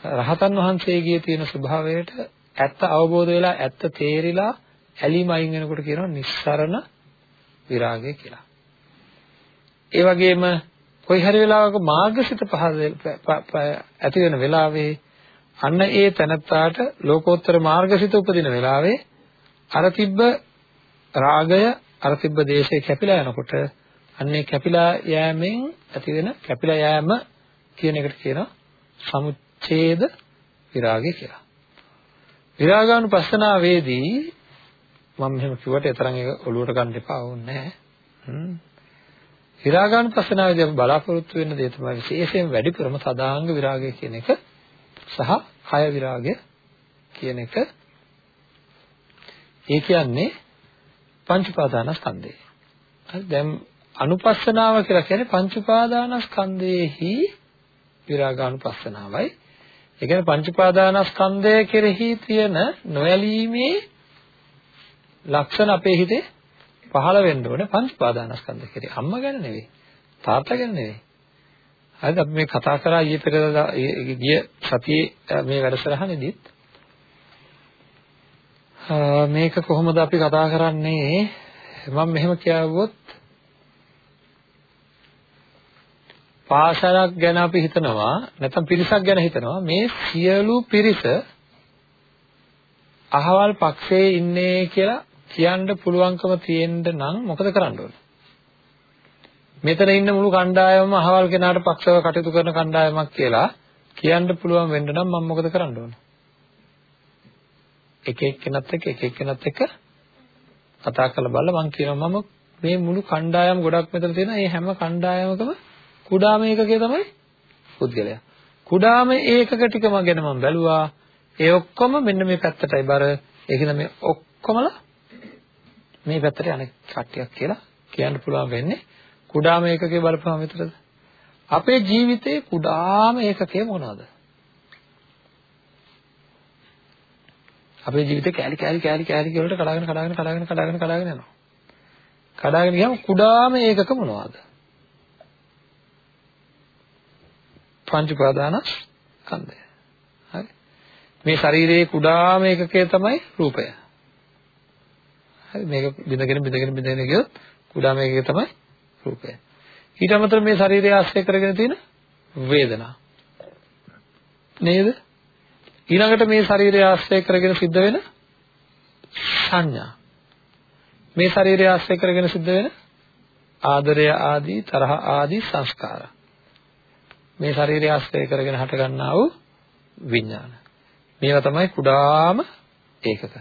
රහතන් වහන්සේගේ තියෙන ස්වභාවයට ඇත්ත අවබෝධ වෙලා ඇත්ත තේරිලා ඇලීම අයින් වෙනකොට කියනවා නිස්සරණ විරාගය කියලා. ඒ වගේම කොයි හරි වෙලාවක මාර්ගසිත පහ ඇති වෙන වෙලාවේ අන්න ඒ තනත්තාට ලෝකෝත්තර මාර්ගසිත උපදින වෙලාවේ අර තිබ්බ රාගය අර තිබ්බ දේශය කැපිලා යනකොට අන්නේ කැපිලා යෑමෙන් ඇති වෙන කැපිලා යෑම කියන එකට කියනවා සමුච්ඡේද විරාගය කියලා. විරාගානුපස්සනාවේදී මම මෙහෙම කිව්වට ඒතරම් ඒක ඔලුවට ගන්න එපා වුන්නේ නැහැ. විරාගානුපස්සනාවේදී අපි බලාපොරොත්තු වෙන දේ තමයි විශේෂයෙන් වැඩිපුරම සදාංග විරාගය කියන එක සහ කය විරාගය කියන එක. ඒ කියන්නේ පංච උපාදානස්කන්ධය. හරි දැන් අනුපස්සනාව කියලා කියන්නේ පංච උපාදානස්කන්ධයේහි විරාගානුපස්සනාවයි. ඒ කියන්නේ පංච උපාදානස්කන්ධය කෙරෙහි තියෙන නොයලීමේ ලක්ෂණ අපේ හිතේ පහළ වෙන්න ඕනේ පංච උපාදානස්කන්ධ කෙරෙහි. අම්මා ගැන නෙවෙයි. තාත්තා ගැන නෙවෙයි. හරිද අපි මේ කතා කරා ඊයේ පෙරේදා ගිය සතියේ මේ වැඩසටහනේදීත් මේක කොහොමද අපි කතා කරන්නේ මම මෙහෙම කියවුවොත් පාසලක් ගැන අපි හිතනවා නැත්නම් පිරිසක් ගැන හිතනවා මේ සියලු පිරිස අහවල් පක්ෂයේ ඉන්නේ කියලා කියන්න පුළුවන්කම තියෙන්න නම් මොකද කරන්න ඕන? මෙතන ඉන්න මුළු කණ්ඩායමම අහවල් කෙනාට පක්ෂව කටයුතු කරන කණ්ඩායමක් කියලා කියන්න පුළුවන් වෙන්න නම් මම මොකද කරන්න ඕන? එක එක්කෙනත් එක්ක එක එක්කෙනත් එක්ක කතා කරලා බලලා මම කියනවා මම මේ මුළු කණ්ඩායම ගොඩක් මෙතන තියෙන මේ හැම කණ්ඩායමකම කුඩාම ඒකකය තමයි පුද්ගලයා. කුඩාම ඒකක ටිකම ගැන මම බැලුවා. ඒ ඔක්කොම මෙන්න මේ පැත්තටයි බර. ඒකද මේ ඔක්කොමලා මේ පැත්තට අනෙක් කට්ටියක් කියලා කියන්න පුළුවන් වෙන්නේ කුඩාම ඒකකේ බලපෑම විතරද? අපේ ජීවිතේ කුඩාම ඒකකය මොනවද? අපේ ජීවිතේ කෑලි කෑලි කෑලි කෑලි වලට කඩාගෙන කඩාගෙන කඩාගෙන කඩාගෙන කඩාගෙන යනවා. කඩාගෙන ගියාම කුඩාම ඒකක මොනවද? පංච උපාදානස්කන්ධය. හරි. මේ ශරීරයේ කුඩාම ඒකකය තමයි රූපය. හරි මේක බිඳගෙන බිඳගෙන බිඳගෙන ගියොත් කුඩාම ඒකකය තමයි රූපය. ඊට අමතරව මේ ශරීරය ආශ්‍රය කරගෙන තියෙන වේදනා. නේද? ඊළඟට මේ ශරීරය ආශ්‍රය කරගෙන සිද්ධ වෙන සංඥා. මේ ශරීරය ආශ්‍රය කරගෙන සිද්ධ වෙන ආදරය ආදී තරහ ආදී සංස්කාර. මේ ශරීරය ආශ්‍රය කරගෙන හටගන්නා වූ විඥාන. මේවා තමයි කුඩාම ඒකක.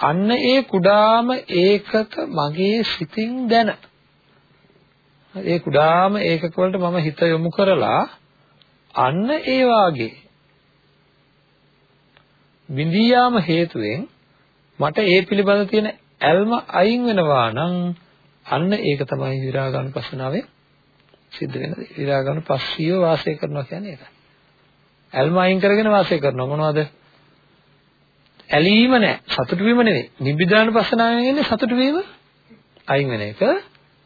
අන්න ඒ කුඩාම ඒකක මගේ සිතින් දැන. ඒ කුඩාම ඒකක වලට මම හිත යොමු කරලා අන්න ඒ වාගේ විඳී යාම හේතුවෙන් මට ඒ පිළිබඳ තියෙන ඇල්ම අයින් වෙනවා නම් අන්න ඒක තමයි විරාගානුපස්සනාවේ සිද්ධ වෙන දේ. විරාගානුපස්සීව වාසය කරනවා කියන්නේ ඒකයි. ඇල්ම අයින් කරගෙන වාසය කරනවා මොනවද? ඇලීම නැහැ. සතුටු වීම නෙවෙයි. නිබ්බිදානුපස්සනාවෙන් එන්නේ සතුටු වීම අයින් වෙන එක.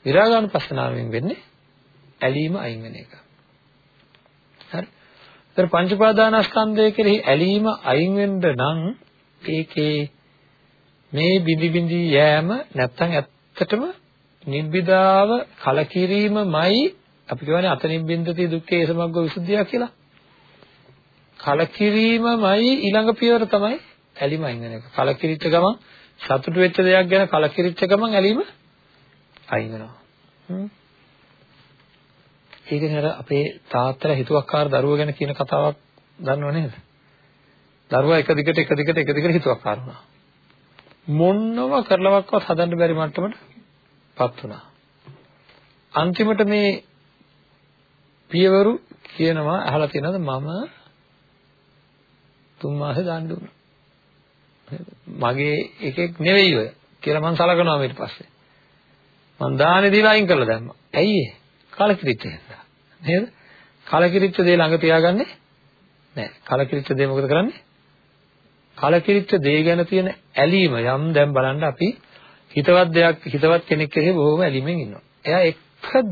විරාගානුපස්සනාවෙන් වෙන්නේ ඇලීම අයින් වෙන එක. හරි. ඒතර පංච උපාදානස්කන්ධය කෙරෙහි ඇලීම අයින් වෙන්න නම් ඒකේ මේ බිඳි බිඳි යෑම නැත්තම් ඇත්තටම නිබ්බිදාව කලකිරීමමයි අපි කියවනේ අතනින් බින්දති දුක්ඛේ සමග්ග විසුද්ධිය කියලා. කලකිරීමමයි ඊළඟ පියවර තමයි ඇලීම අයින් වෙන එක. කලකිරිච්ච ගමන් සතුටු වෙච්ච දෙයක් ගැන කලකිරිච්ච ගමන් ඇලීම අයින් වෙනවා. හ්ම්. ඒකනේ අර අපේ තාත්තලා හිතුවක්කාර දරුවෝ ගැන කියන කතාවක් දන්නව නේද? දරුවා එක දිගට එක දිගට එක දිගට හිතුවක්කාර වුණා. මොන්නව කරලවක්වත් හදන්න බැරි මට්ටමටපත් වුණා. අන්තිමට මේ පියවරු කියනවා අහලා තියෙනවද මම තුන් මාසේ දාන්න දුන්නා. මගේ එකෙක් නෙවෙයි ඔය කියලා මම සලකනවා ඊට පස්සේ. මං දානේ දීලා අයින් කරලා දැම්මා. ඇයි ඒ? කලකිරිච්ච හින්දා. නේද? කලකිරිච්ච දේ ළඟ තියාගන්නේ නැහැ. කලකිරිච්ච දේ මොකද කරන්නේ? කලකිරිච්ච දේ ගැන තියෙන ඇලීම යම් දැන් බලන්න අපි හිතවත් දෙයක් හිතවත් කෙනෙක් කෙරෙහි බොහොම ඇලීමෙන් ඉන්නවා. එයා එක්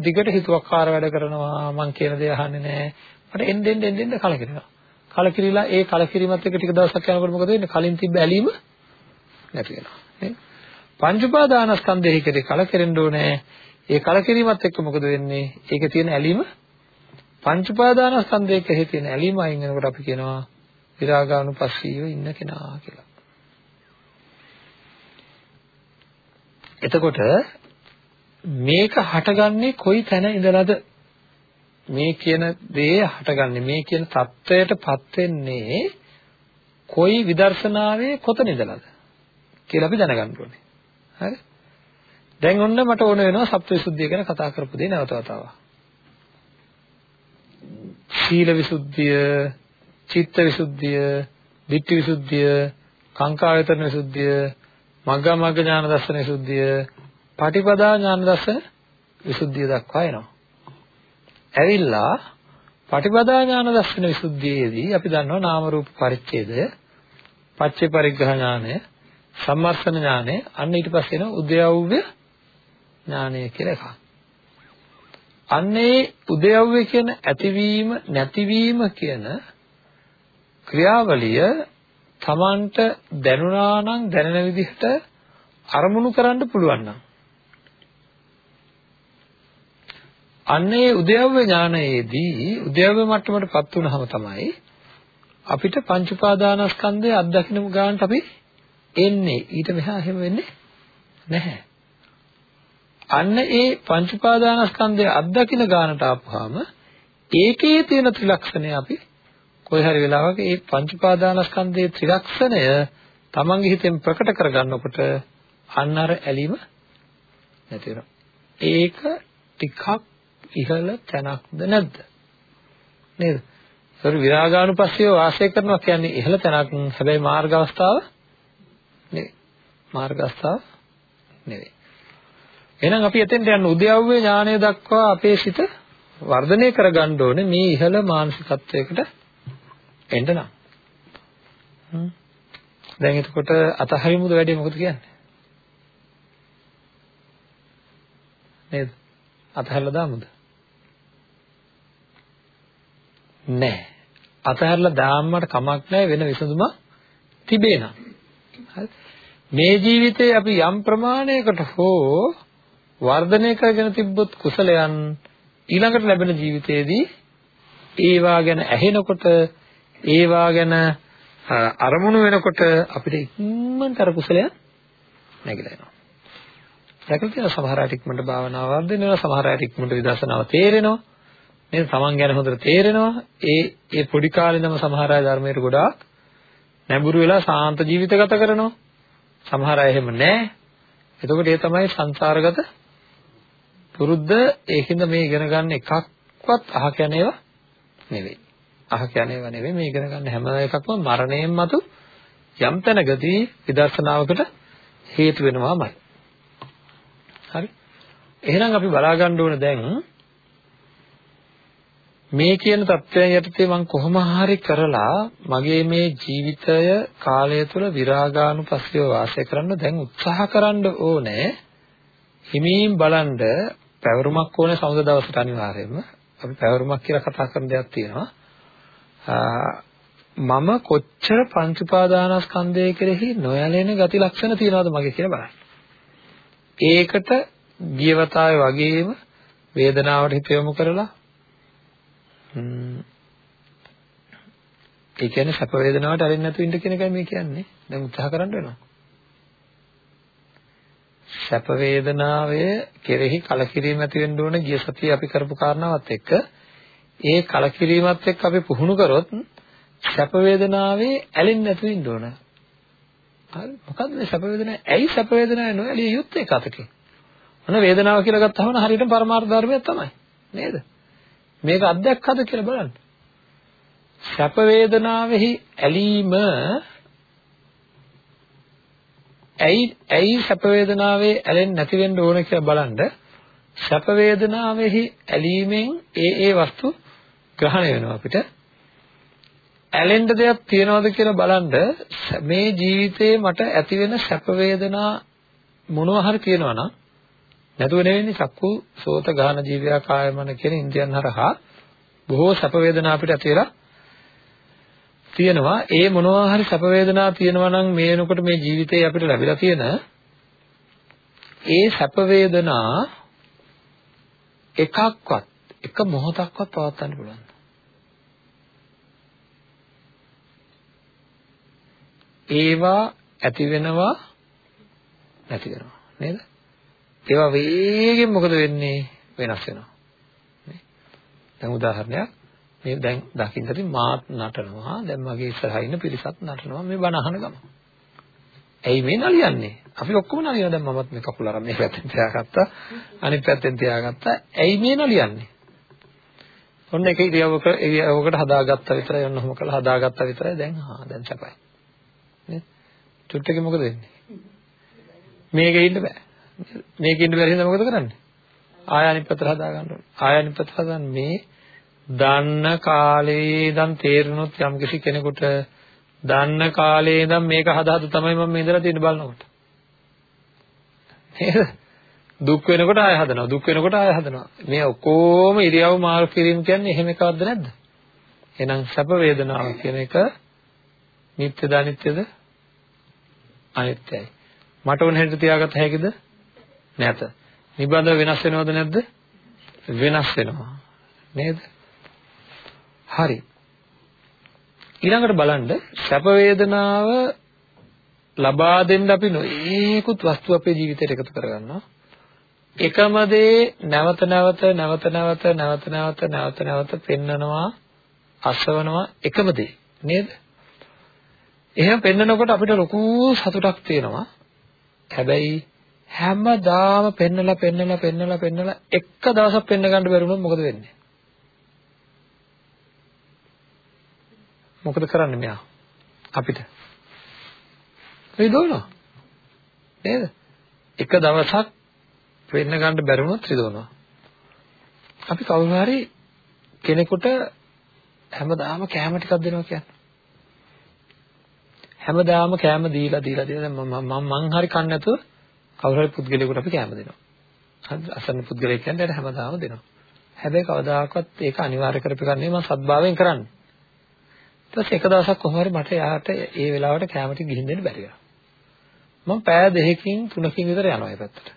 දිගට හිතුවක්කාර වැඩ කරනවා මං කියන දේ අහන්නේ නැහැ. මට එන්න එන්න එන්න එන්න කලකිරෙනවා. කලකිරිලා ඒ කලකිරීමත් එක්ක ටික දවසක් යනකොට මොකද වෙන්නේ? කලින් තිබ්බ ඇලීම නැති වෙනවා. නේද? පංච උපාදානස්කන්ධෙහි කෙරේ කලකිරෙන්න ඕනේ. ඒ කලකිරීමත් එක්ක මොකද වෙන්නේ? ඒකේ තියෙන ඇලීම පංච උපාදානස්කන්ධයේ කෙරෙහි තියෙන ඇලීම අයින් වෙනකොට අපි කියනවා විරාගානුපස්සීව ඉන්න කෙනා කියලා. එතකොට මේක හටගන්නේ කොයි තැන ඉඳලාද මේ කියන දේ හටගන්නේ මේ කියන தත්වයටපත් වෙන්නේ කොයි විදර්ශනාවේ කොතන ඉඳලාද කියලා අපි දැනගන්න ඕනේ. හරි? දැන් ඔන්න මට ඕන වෙනවා සත්වවිසුද්ධිය ගැන කතා කරපු දේ නැවත වතාවක්. සීල විසුද්ධිය, චිත්ත විසුද්ධිය, ditthi විසුද්ධිය, කාංකා වේතරන විසුද්ධිය, මග්ගා මග්ග ඥාන දර්ශන විසුද්ධිය, පටිපදා ඥාන දර්ශන විසුද්ධිය දක්වා එනවා. ඇවිල්ලා පටිපදා ඥාන දර්ශන විසුද්ධියේදී අපි දන්නවා නාම රූප පරිච්ඡේදය, පච්චේ පරිග්‍රහ ඥානය, සම්මර්ෂණ ඥානය, අන්න ඊට පස්සේ එනවා උද්‍යව්‍ය ඥානය කියලා එකක්. අන්නේ උද්‍යව්‍ය කියන ඇතිවීම නැතිවීම කියන ක්‍රියාවලිය Tamanට දැනුණා නම් දැනෙන විදිහට අරමුණු කරන්න පුළුවන් නම් අන්නේ උද්‍යව්‍ය ඥානයේදී උද්‍යව්‍ය මට්ටමටපත් වුනහම තමයි අපිට පංච උපාදානස්කන්ධය අත්දකින්න ගන්නට අපි එන්නේ ඊට මෙහා එහෙම වෙන්නේ නැහැ අන්න ඒ පංච උපාදානස්කන්ධය අත්දකින්න ගන්නට ආපුවාම ඒකේ තියෙන ත්‍රිලක්ෂණය අපි කොයි හරි වෙලාවක ඒ පංච උපාදානස්කන්ධයේ ත්‍රිලක්ෂණය තමන්ගේ හිතෙන් ප්‍රකට කරගන්නකොට අන්න අර ඇලීම නැති වෙනවා. ඒක ටිකක් ඉහළ තැනක්ද නැද්ද? නේද? ඒතර විරාගානුපස්සීව වාසය කරනවා කියන්නේ ඉහළ තැනක් හැබැයි මාර්ග අවස්ථාව නෙවෙයි. මාර්ග අවස්ථාව නෙවෙයි. එහෙනම් අපි එතෙන්ට යන්න උද්‍යව්‍ය ඥානය දක්වා අපේ සිත වර්ධනය කරගන්න ඕනේ මේ ඉහළ මානසිකත්වයකට එන්න නම්. දැන් එතකොට අතහරිමුද වැඩි මොකද කියන්නේ? නේද? අතහැරලා දාමුද? නෑ. අතහැරලා දාන්නට කමක් නෑ වෙන විසඳුමක් තිබේ නම්. මේ ජීවිතේ අපි යම් ප්‍රමාණයකට හෝ වර්ධනය කරගෙන තිබ්බොත් කුසලයන් ඊළඟට ලැබෙන ජීවිතයේදී ඒවා ගැන ඇහෙනකොට ඒවා ගැන අරමුණු වෙනකොට අපිට ඉක්මනට අර කුසලයන් නැగిලා එනවා. දැකලා තියෙන සමහර අය ඉක්මනට භාවනාව වර්ධනය වෙනවා සමහර අය ඉක්මනට විදර්ශනාව තේරෙනවා. නේද? Taman ගැන හොඳට තේරෙනවා. ඒ ඒ පොඩි කාලේ ඉඳන්ම සමහර අය ධර්මයට ගොඩාක් නැඹුරු වෙලා සාන්ත ජීවිත ගත කරනවා. සමහර අය එහෙම නැහැ. එතකොට ඒ තමයි සංසාරගත පුරුද්ද ඒකින්ද මේ ඉගෙන ගන්න එකක්වත් අහ කියන ඒවා නෙවෙයි. අහ කියන ඒවා නෙවෙයි මේ ඉගෙන ගන්න හැම එකක්ම මරණයෙන් මතු යම් තැනකදී විදර්ශනාවකට හේතු වෙනවාමයි. හරි. එහෙනම් අපි බලා ගන්න ඕන දැන් මේ කියන தත්වයන් යටතේ මම කොහොම හරි කරලා මගේ මේ ජීවිතය කාලය තුළ විරාගානුපස්සීව වාසය කරන්න දැන් උත්සාහ කරන්න ඕනේ. හිමීන් බලන්න පැවරුමක් ඕනේ සමුද දවසට අනිවාර්යයෙන්ම. අපි පැවරුමක් කියලා කතා කරන දෙයක් තියෙනවා. මම කොච්චර පංච උපාදානස්කන්ධය කෙරෙහි නොයැලෙන ගති ලක්ෂණ තියනවද මගේ කියලා බලන්න. ඒකට ගියවතාවේ වගේම වේදනාවට හිත යොමු කරලා ඒ කියන්නේ සැප වේදනාවට ඇලෙන්නේ නැතුව ඉන්න කියන එකයි මේ කියන්නේ. දැන් උත්සාහ කරන්න වෙනවා. සැප වේදනාවේ කෙරෙහි කලකිරීම ඇති වෙන්න ඕන ගිය සතියේ අපි කරපු කාරණාවත් එක්ක ඒ කලකිරීමත් එක්ක අපි පුහුණු කරොත් සැප වේදනාවේ ඇලෙන්නේ නැතුව ඉන්න ඕන. හරි මොකද්ද මේ සැප වේදනාව? ඇයි සැප වේදනාව නොඇලිය යුත්තේ කතකේ? මොන වේදනාව කියලා ගත්තහම හරියටම පරමාර්ථ ධර්මයක් තමයි. නේද? මේක අධ්‍යක්ෂද කියලා බලන්න. සැප වේදනාවෙහි ඇලීම ඇයි ඇයි සැප වේදනාවේ ඇලෙන්නේ නැති වෙන්න ඕන කියලා බලන්න. සැප වේදනාවෙහි ඇලීමෙන් ඒ ඒ වස්තු ග්‍රහණය වෙනවා අපිට. ඇලෙන්න දෙයක් තියනවද කියලා බලන්න. මේ ජීවිතේ මට ඇති වෙන සැප වේදනා මොනවා හරි තියෙනවා නම් නැතුව නෙවෙන්නේ චක්කු සෝත ගාන ජීවයා කාය මන කියන ඉන්ද්‍රියන් හරහා බොහෝ සැප වේදනා අපිට ඇති වෙලා තියෙනවා. ඒ මොනවා හරි සැප වේදනා තියෙනවා නම් මේ වෙනකොට මේ ජීවිතේ අපිට ලැබිලා තියෙන ඒ සැප වේදනා එකක්වත් එක මොහොතක්වත් පවත්වන්න පුළුවන්. ඒවා ඇති වෙනවා නැති වෙනවා. නේද? ඒවා වේගෙන් මොකද වෙන්නේ? වෙනස් වෙනවා. නේ? දැන් උදාහරණයක් මේ දැන් දකින්නදී මාත් නටනවා. දැන් මගේ ඉස්සරහා ඉන්න පිරිසත් නටනවා මේ බණ අහන ගම. ඇයි මේ නලියන්නේ? අපි ඔක්කොම නලියනවා. දැන් මමත් මේ කකුල අරන් මේ පැත්තෙන් තියාගත්තා. අනිත් පැත්තෙන් තියාගත්තා. ඇයි මේ නලියන්නේ? ඔන්න එක ඉරියව්වක ඉරියව්වකට හදාගත්තා විතරයි ඔන්න ඔහොම කරලා හදාගත්තා විතරයි දැන් හා දැන් සැපයි. නේ? චුට්ටකේ මොකද වෙන්නේ? මේකේ ඉන්න බෑ. මේකේ ඉන්න බැරි හින්දා මොකද කරන්නේ? ආය අනිත් පැත්තට හදා ගන්න ඕනේ. ආය අනිත් පැත්තට හදන්න මේ දන්න කාලේ ඉඳන් තේරුනොත් යම්කිසි කෙනෙකුට දන්න කාලේ ඉඳන් මේක හදා හදා තමයි මම මේ ඉඳලා තියෙන බලනකොට. නේද? දුක් වෙනකොට ආය හදනවා දුක් වෙනකොට ආය හදනවා මේ ඔක්කොම ඉරියව් මාරු කිරීම කියන්නේ එහෙම එකක්ද නැද්ද එහෙනම් සැප වේදනාව කියන එක නිත්‍යද අනිත්‍යද අනිත්‍යයි මට ඕන හැටියට තියාගත හැකිද නැත. නිබඳව වෙනස් වෙනවද නැද්ද? වෙනස් වෙනවා. නේද? හරි. ඊළඟට බලන්න සැප වේදනාව ලබා දෙන්න අපි නොඒකුත් වස්තු අපේ ජීවිතයට එකතු කරගන්නවා. එකම දේ නැවත නැවත නැවත නැවත නැවත නැවත නැවත නැවත පෙන්නනවා අසවනවා එකම දේ. නේද? එහෙම පෙන්නනකොට අපිට ලොකු සතුටක් තියෙනවා. හැබැයි හැමදාම පෙන්නලා පෙන්නලා පෙන්නලා පෙන්නලා එක දවසක් පෙන්න ගන්න බැරුණොත් මොකද වෙන්නේ? මොකද කරන්නේ මෙයා අපිට? ඒ දෝනවා. නේද? එක දවසක් වෙන්න ගන්න බැරි වුණොත් රිදවනවා. අපි කවුරු හරි කෙනෙකුට හැමදාම කෑම ටිකක් දෙනවා කියන්නේ. හැමදාම කෑම දීලා දීලා දීලා මම මං හරි කන්නේ නැතුව කවුරු හරි පුද්ගලයෙකුට අපි කෑම දෙනවා. හරි අසන්න පුද්ගලයෙක් කියන්නේ ඒක හැමදාම දෙනවා. හැබැයි කවදාකවත් ඒක අනිවාර්ය කරපිකන්නේ මම සත්භාවයෙන් කරන්නේ. ඊට පස්සේ එක දවසක් කොහොම හරි මට එයාට ඒ වෙලාවට කෑම ටික ගිහින් දෙන්න බැරි වෙනවා. මම පෑ දෙකකින් තුනකින් විතර යනවා ඒ පැත්තට.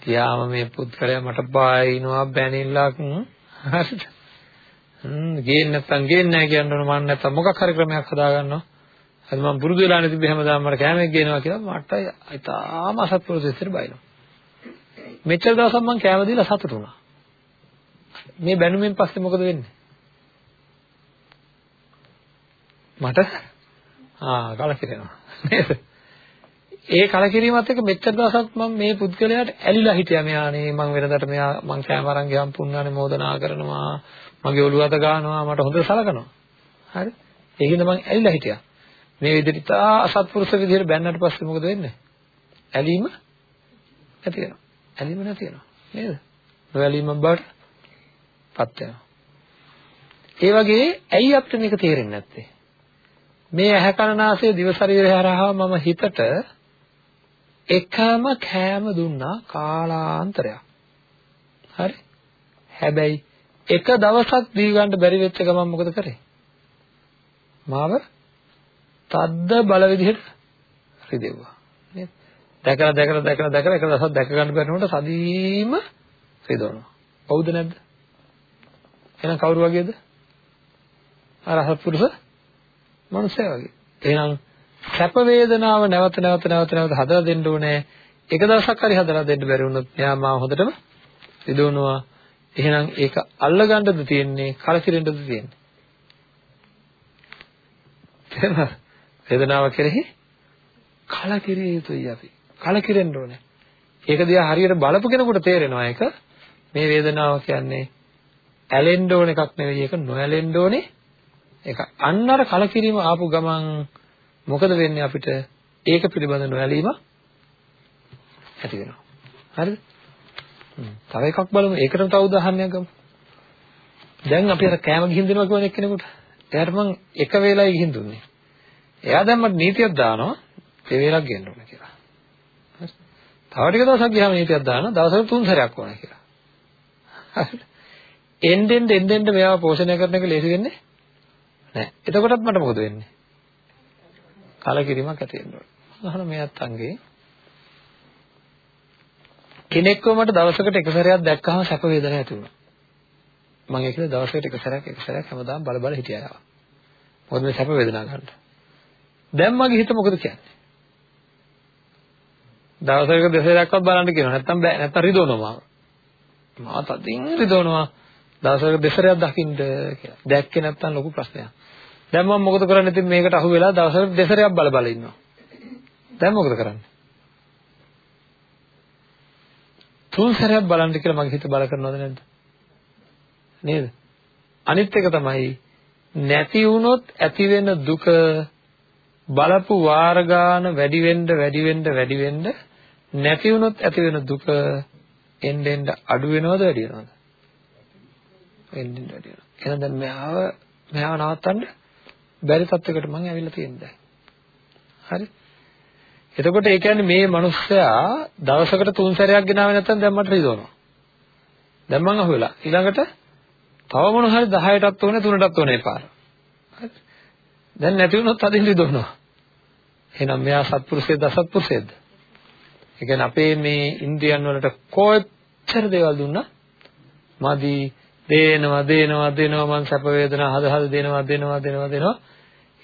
ගියාම මේ පුත්‍රයා මට බායිනවා බැනිල්ලක් හරිද හ්ම් ගේන්න නැත්තම් ගේන්නේ නැහැ කියන්න ඕන මම නැත්තම් මොකක් හරි ක්‍රමයක් හදා ගන්නවා හරි මම පුරුදු වෙලා නැති හැමදාම මට කැමෙක් ගේනවා කියලා මට ඉතාලම අසත්පුරුෂ විදිහට බයිනවා. මෙච්චර දවසක් මම කැම දීලා සතුටු වුණා. මේ බැනුමෙන් පස්සේ මොකද වෙන්නේ? මට? ආ කලකිරෙනවා. නේද? ඒ කලකිරීමත් එක්ක මෙච්චර දවසක් මම මේ පුද්ගලයාට ඇලිලා හිටියා. මෙයානේ මම වෙනදාට මෙයා මං කැම අරන් ගියාම පුණානේ මෝදනා කරනවා. මගේ ඔළුව අත ගන්නවා. මට හොඳට සලකනවා. හරි? ඒ හින්දා මං ඇලිලා හිටියා. මේ විදිහට තා අසත්පුරුෂ විදිහට බැන්නට පස්සේ මොකද වෙන්නේ ඇලීම නැති වෙනවා ඇලීම නැති වෙනවා නේද නොඇලීම බවට පත් වෙනවා ඒ වගේ ඇයි අපිට මේක තේරෙන්නේ නැත්තේ මේ ඇහැ කන නාසය දිව ශරීරය හරහා මම හිතට එකම කෑම දුන්නා කාලාන්තරයක්. හරි? හැබැයි එක දවසක් දී ගන්න බැරි වෙච්ච ගමන් මොකද කරේ? මාව තද්ද බල විදිහට රිදෙව්වා. නේද? දැකලා දැකලා දැකලා දැකලා එක දවසක් දැක ගන්න බැරි වුණාට සදීම රිදවනවා. හවුද නැද්ද? එහෙනම් කවුරු වගේද? අර අසත්පුරුෂ මනුස්සයා වගේ. එහෙනම් සැප වේදනාව නැවත නැවත නැවත නැවත හදලා දෙන්න ඕනේ. එක දවසක් හරි හදලා දෙන්න බැරි වුණොත් එයා මාව හොඳටම විදවනවා. එහෙනම් ඒක අල්ලගන්නද තියෙන්නේ කලකිරෙන්නද තියෙන්නේ? තේරෙනවද? වේදනාව කෙරෙහි කලකිරිය යුතුයි අපි. කලකිරෙන්න ඕනේ. ඒක දිහා හරියට බලපු කෙනෙකුට තේරෙනවා ඒක මේ වේදනාව කියන්නේ ඇලෙන්න ඕන එකක් නෙවෙයි ඒක නොඇලෙන්න ඕනේ ඒක අන්න අර කලකිරීම ආපු ගමන් මොකද වෙන්නේ අපිට ඒක පිළිබඳ නොඇලීම ඇති වෙනවා. හරිද? තව එකක් බලමු. ඒකටම තව උදාහරණයක් ගමු. දැන් අපි අර කෑම ගිහින් දෙනවා කියන එක්කෙනෙකුට. එයාට මං එක වේලයි ගිහින් දුන්නේ. එයා දැන් මට නීතියක් දානවා දෙවේලක් ගෙන්න ඕන කියලා. හරි. තව ටික දවසක් ගියාම නීතියක් දානවා දවසකට තුන් සැරයක් ඕන කියලා. හරි. එන්නෙන් එන්නෙන් මෙයාව පෝෂණය කරන එක ලේසි වෙන්නේ නැහැ. එතකොටත් මට මොකද වෙන්නේ? කලකිරීමක් ඇති වෙනවා. අහන මේ අත්ංගේ කෙනෙක්ව මට දවසකට එක සැරයක් දැක්කම සැප වේදනාවක් ඇති වුණා. මම ඒක දවසකට එක සැරයක් එක සැරයක් හැමදාම බල බල හිටියා. මොකද මේ සැප වේදනාව ගන්න. දැන් මගේ හිත මොකද කියන්නේ? දවසක දෙසරයක්වත් බලන්න කියනවා. නැත්තම් බෑ. නැත්තම් රිදවනවා. මාව තදින් රිදවනවා. දවසක දෙසරයක් දකින්න කියලා. දැක්කේ නැත්තම් ලොකු ප්‍රශ්නයක්. දැන් මම මොකද කරන්නේ? ඉතින් මේකට අහු වෙලා දවසකට දෙසරයක් බල බල ඉන්නවා. දැන් මොකද කරන්නේ? තුන් සැරයක් බලන්න කියලා මගේ හිත බල කරනවද නැද්ද? නේද? අනිත් එක තමයි නැති වුණොත් ඇති වෙන දුක බලපු වාර ගන්න වැඩි වෙන්න වැඩි වෙන්න වැඩි වෙන්න නැති වුණොත් ඇති වෙන දුක එන්න එන්න අඩු වෙනවද වැඩි වෙනවද? එන්න එන්න වැඩි වෙනවා. එහෙනම් දැන් මෙයාව මෙයාව නවත්තන්න බැරි තත්යකට මම ඇවිල්ලා තියෙනවා. හරි? එතකොට ඒ කියන්නේ මේ මිනිස්සයා දවසකට තුන් සැරයක් ගෙනාවේ නැත්නම් දැන් මට රිදවනවා. දැන් මං අහුවෙලා. ඊළඟට තව මොන හරි 10ටත් ඕනේ 3ටත් ඕනේ පාර. හරි. දැන් නැති වුණොත් අදින් රිදවනවා. එහෙනම් මෙයා සත්පුරුෂයේද අසත්පුරුෂයේද? ඒ කියන්නේ අපේ මේ ඉන්ද්‍රියන් වලට කොච්චර දේවල් දුන්නා? මදි දේනවා දේනවා දේනවා මං සැප වේදනා හද හද දේනවා දේනවා දේනවා දේනවා.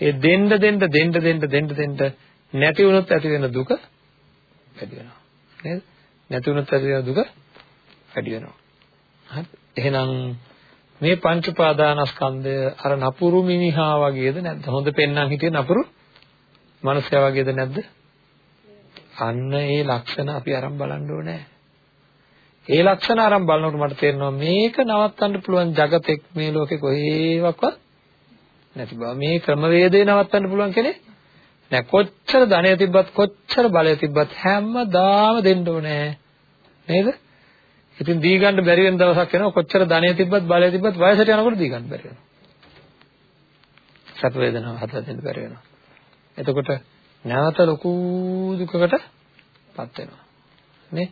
ඒ දෙන්න දෙන්න දෙන්න දෙන්න දෙන්න දෙන්න නැති වුණොත් ඇති වෙන දුක වැඩි වෙනවා. නේද? නැති වුණොත් ඇති වෙන දුක වැඩි වෙනවා. හරි. එහෙනම් මේ පංච උපාදානස්කන්ධය අර නපුරු මිනිහා වගේද නැද්ද හොඳ පෙන්නම් හිටියේ නපුරු මනුස්සයා වගේද නැද්ද අන්න ඒ ලක්ෂණ අපි අරන් බලන්න ඕනේ ඒ ලක්ෂණ අරන් බලනකොට මට තේරෙනවා මේක නවත්තන්න පුළුවන් జగතෙක් මේ ලෝකේ කොහේවත් නැති බව. මේ ක්‍රමවේදේ නවත්තන්න පුළුවන් කෙනෙක් නෑ. කොච්චර ධනය තිබ්බත් කොච්චර බලය තිබ්බත් හැමදාම දෙන්න ඕනේ. නේද? ඉතින් දී ගන්න බැරි වෙන දවසක් එනවා කොච්චර ධනය තිබ්බත් බලය තිබ්බත් වයසට යනකොට දී ගන්න බැරි වෙනවා. සැප වේදනාව හදලා දෙන්න බැරි වෙනවා. එතකොට නැවත ලොකු දුකකටපත් වෙනවා. නේ?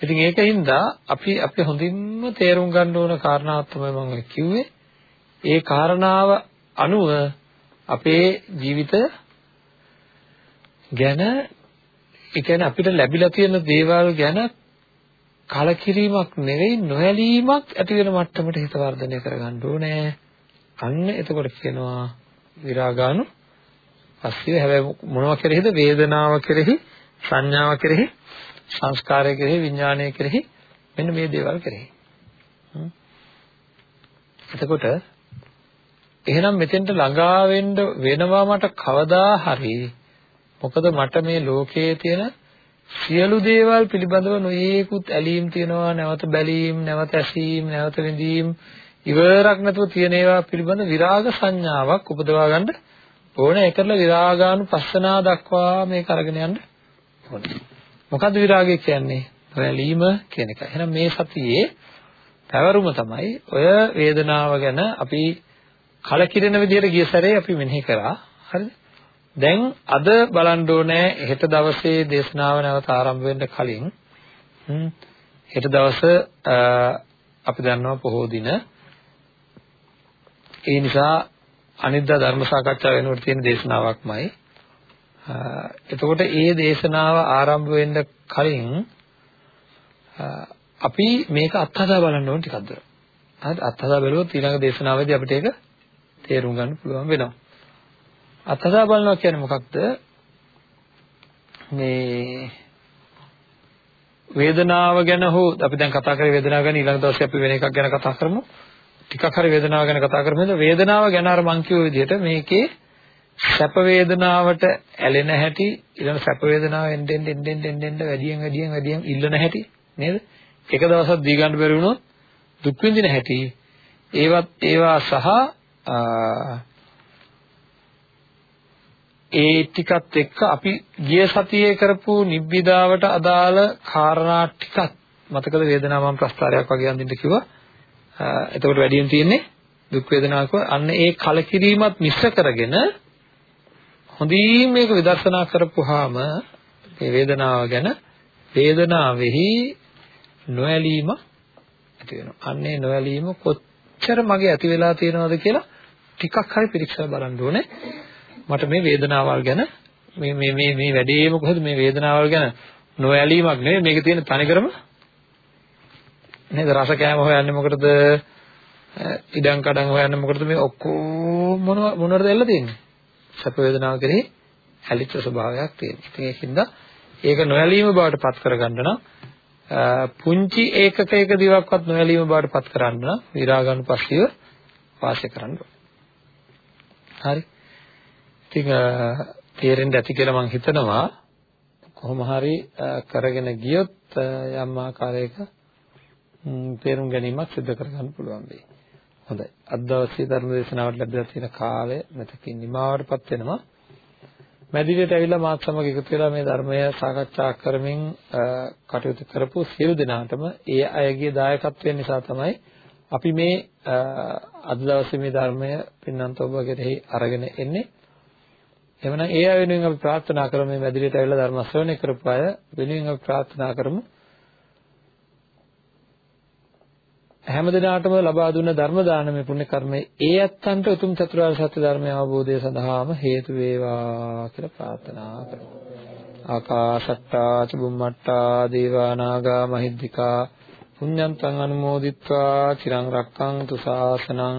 ඉතින් ඒකින්ද අපි අපි හොඳින්ම තේරුම් ගන්න ඕන කාරණාවක් තමයි මම කිව්වේ. ඒ කාරණාව අනුව අපේ ජීවිතය ගැන ඒ කියන්නේ අපිට ලැබිලා තියෙන දේවල් ගැන කලකිරීමක් නෙවෙයි නොඇලීමක් ඇති වෙන මට්ටමට හිත වර්ධනය කරගන්න ඕනේ. අන්න එතකොට කියනවා විරාගානු පස්සිය හැබැයි මොනවා කෙරෙහිද වේදනාව කෙරෙහි සංඥාව කෙරෙහි සංස්කාරය කෙරෙහි විඥානය කෙරෙහි මෙන්න මේ දේවල් කෙරෙහි. එතකොට එහෙනම් මෙතෙන්ට ළඟා වෙන්න වෙනවා මට කවදා හරි මොකද මට මේ ලෝකයේ තියෙන සියලු දේවල් පිළිබඳව නොයේකුත් ඇලීම් තියෙනවා නැවත බැලීම් නැවත ඇසීම් නැවත විඳීම් ඉවරක් නැතුව තියෙන ඒවා පිළිබඳ විරාග සංඥාවක් උපදවා ගන්න ඕනේ ඒකල විරාගානුපස්සනා දක්වා මේක අරගෙන යන්න ඕනේ මොකද්ද විරාගය කියන්නේ? වැළීම කියන එක. එහෙනම් මේ සතියේ පැවරුම තමයි ඔය වේදනාව ගැන අපි කලකිරෙන විදිහට ගිය සැරේ අපි මෙනෙහි කරා. හරිද? දැන් අද බලන්න ඕනේ හෙට දවසේ දේශනාව නැවත ආරම්භ වෙන්න කලින් හෙට දවස අපි දන්නවා පොහෝ දින. ඒ නිසා අනිද්දා ධර්ම සාකච්ඡාව වෙනකොට තියෙන දේශනාවක්මයි. එතකොට ඒ දේශනාව ආරම්භ වෙන්න කලින් අපි මේක අත්හදා බලන්න ඕන ටිකක් දුර. හරිද? අත්හදා බැලුවොත් ඊළඟ දේශනාවේදී අපිට ඒක තේරුම් ගන්න පුළුවන් වෙනවා. අත්හදා බලනවා කියන්නේ මොකක්ද? මේ වේදනාව ගැන හෝ අපි දැන් කතා කරේ වේදනාව ගැන ඊළඟ දවසේ අපි වෙන එකක් ගැන කතා කරමු. ටිකක් හරි වේදනාව ගැන කතා කරමු. වේදනාව ගැන අර මං කියුව විදිහට මේකේ සැප වේදනාවට ඇලෙන හැටි ඊළඟ සැප වේදනාව එන්න එන්න එන්න එන්න එන්න වැඩියෙන් වැඩියෙන් වැඩියෙන් ඉල්ලන හැටි නේද? එක දවසක් දී ගන්න බැරි වුණොත් දුක් විඳින හැටි ඒවත් ඒවා සහ ඒ ටිකත් එක්ක අපි ගිය සතියේ කරපු නිබ්බිදාවට අදාළ කාරණා ටිකක් මතකද වේදනාව මම ප්‍රස්තාරයක් වගේ අඳින්න කිව්වා. එතකොට වැඩියෙන් තියෙන්නේ දුක් වේදනාවක අන්න ඒ කලකිරීමත් මිශ්‍ර කරගෙන හොඳින් මේක විදර්ශනා කරපුවාම මේ වේදනාව ගැන වේදනාවෙහි නොඇලීම ඇති වෙනවා. අන්නේ නොඇලීම කොච්චර මගේ ඇති වෙලා තියෙනවද කියලා ටිකක් හරි පිරික්සලා බලන්න ඕනේ. මට මේ වේදනාවල් ගැන මේ මේ මේ මේ වැඩේම කොහොමද මේ වේදනාවල් ගැන නොඇලීමක් නෙවෙයි මේක තියෙන තනිකරම නේද? රස කෑම හොයන්නේ මොකටද? ඉඩම් කඩම් හොයන්නේ මොකටද? මේ ඔක්කොම මොන මොනවද එල්ල තියෙන්නේ? සැප වේදනාව කෙරෙහි ඇලිච්ච ස්වභාවයක් තියෙනවා. ඉතින් ඒකින්ද ඒක නොඇලීම බවට පත් කරගන්න නම් පුංචි ඒකකයක දිවක්වත් නොඇලීම බවට පත් කරන්න නම් විරාගානුපස්සීව වාසය කරන්න හරි. ඉතින් තේරෙන්න ඇති කියලා මම හිතනවා කොහොම හරි කරගෙන ගියොත් යම් ආකාරයක තේරුම් ගැනීමක් සිදු කරගන්න පුළුවන් වෙයි. හොඳයි. අද දවසේ ධර්ම දේශනාවට ලැබිලා තියෙන කාලය මෙතකින් නිමවටපත් වෙනවා. මැදිරියට ඇවිල්ලා මාත් සමග එකතු වෙලා මේ ධර්මය සාකච්ඡා කරමින් කටයුතු කරපු සියලු දෙනාටම ඒ අයගේ දායකත්වය නිසා තමයි අපි මේ අද දවසේ මේ ධර්මය පින්නන්ත ඔබ කෙරෙහි අරගෙන එන්නේ. එවනම් ඒ අය වෙනුවෙන් අපි ප්‍රාර්ථනා කරමු මේ මැදිරියට ඇවිල්ලා ධර්ම ශ්‍රවණය කරපු අය වෙනුවෙන් අපි ප්‍රාර්ථනා කරමු හැම දිනාටම ලබා දුන්න ධර්ම දානමය පුණ්‍ය කර්මය ඒ ඇත්තන්ට උතුම් චතුරාර්ය සත්‍ය ධර්මය අවබෝධය සඳහාම හේතු වේවා කියලා ප්‍රාර්ථනා කරමු. ආකාශට්ටා චුම්මට්ටා දේවා නාග මහිද්దికා පුඤ්ඤන්තං අනුමෝදිත්වා චිරං රක්ඛන්තු ශාසනං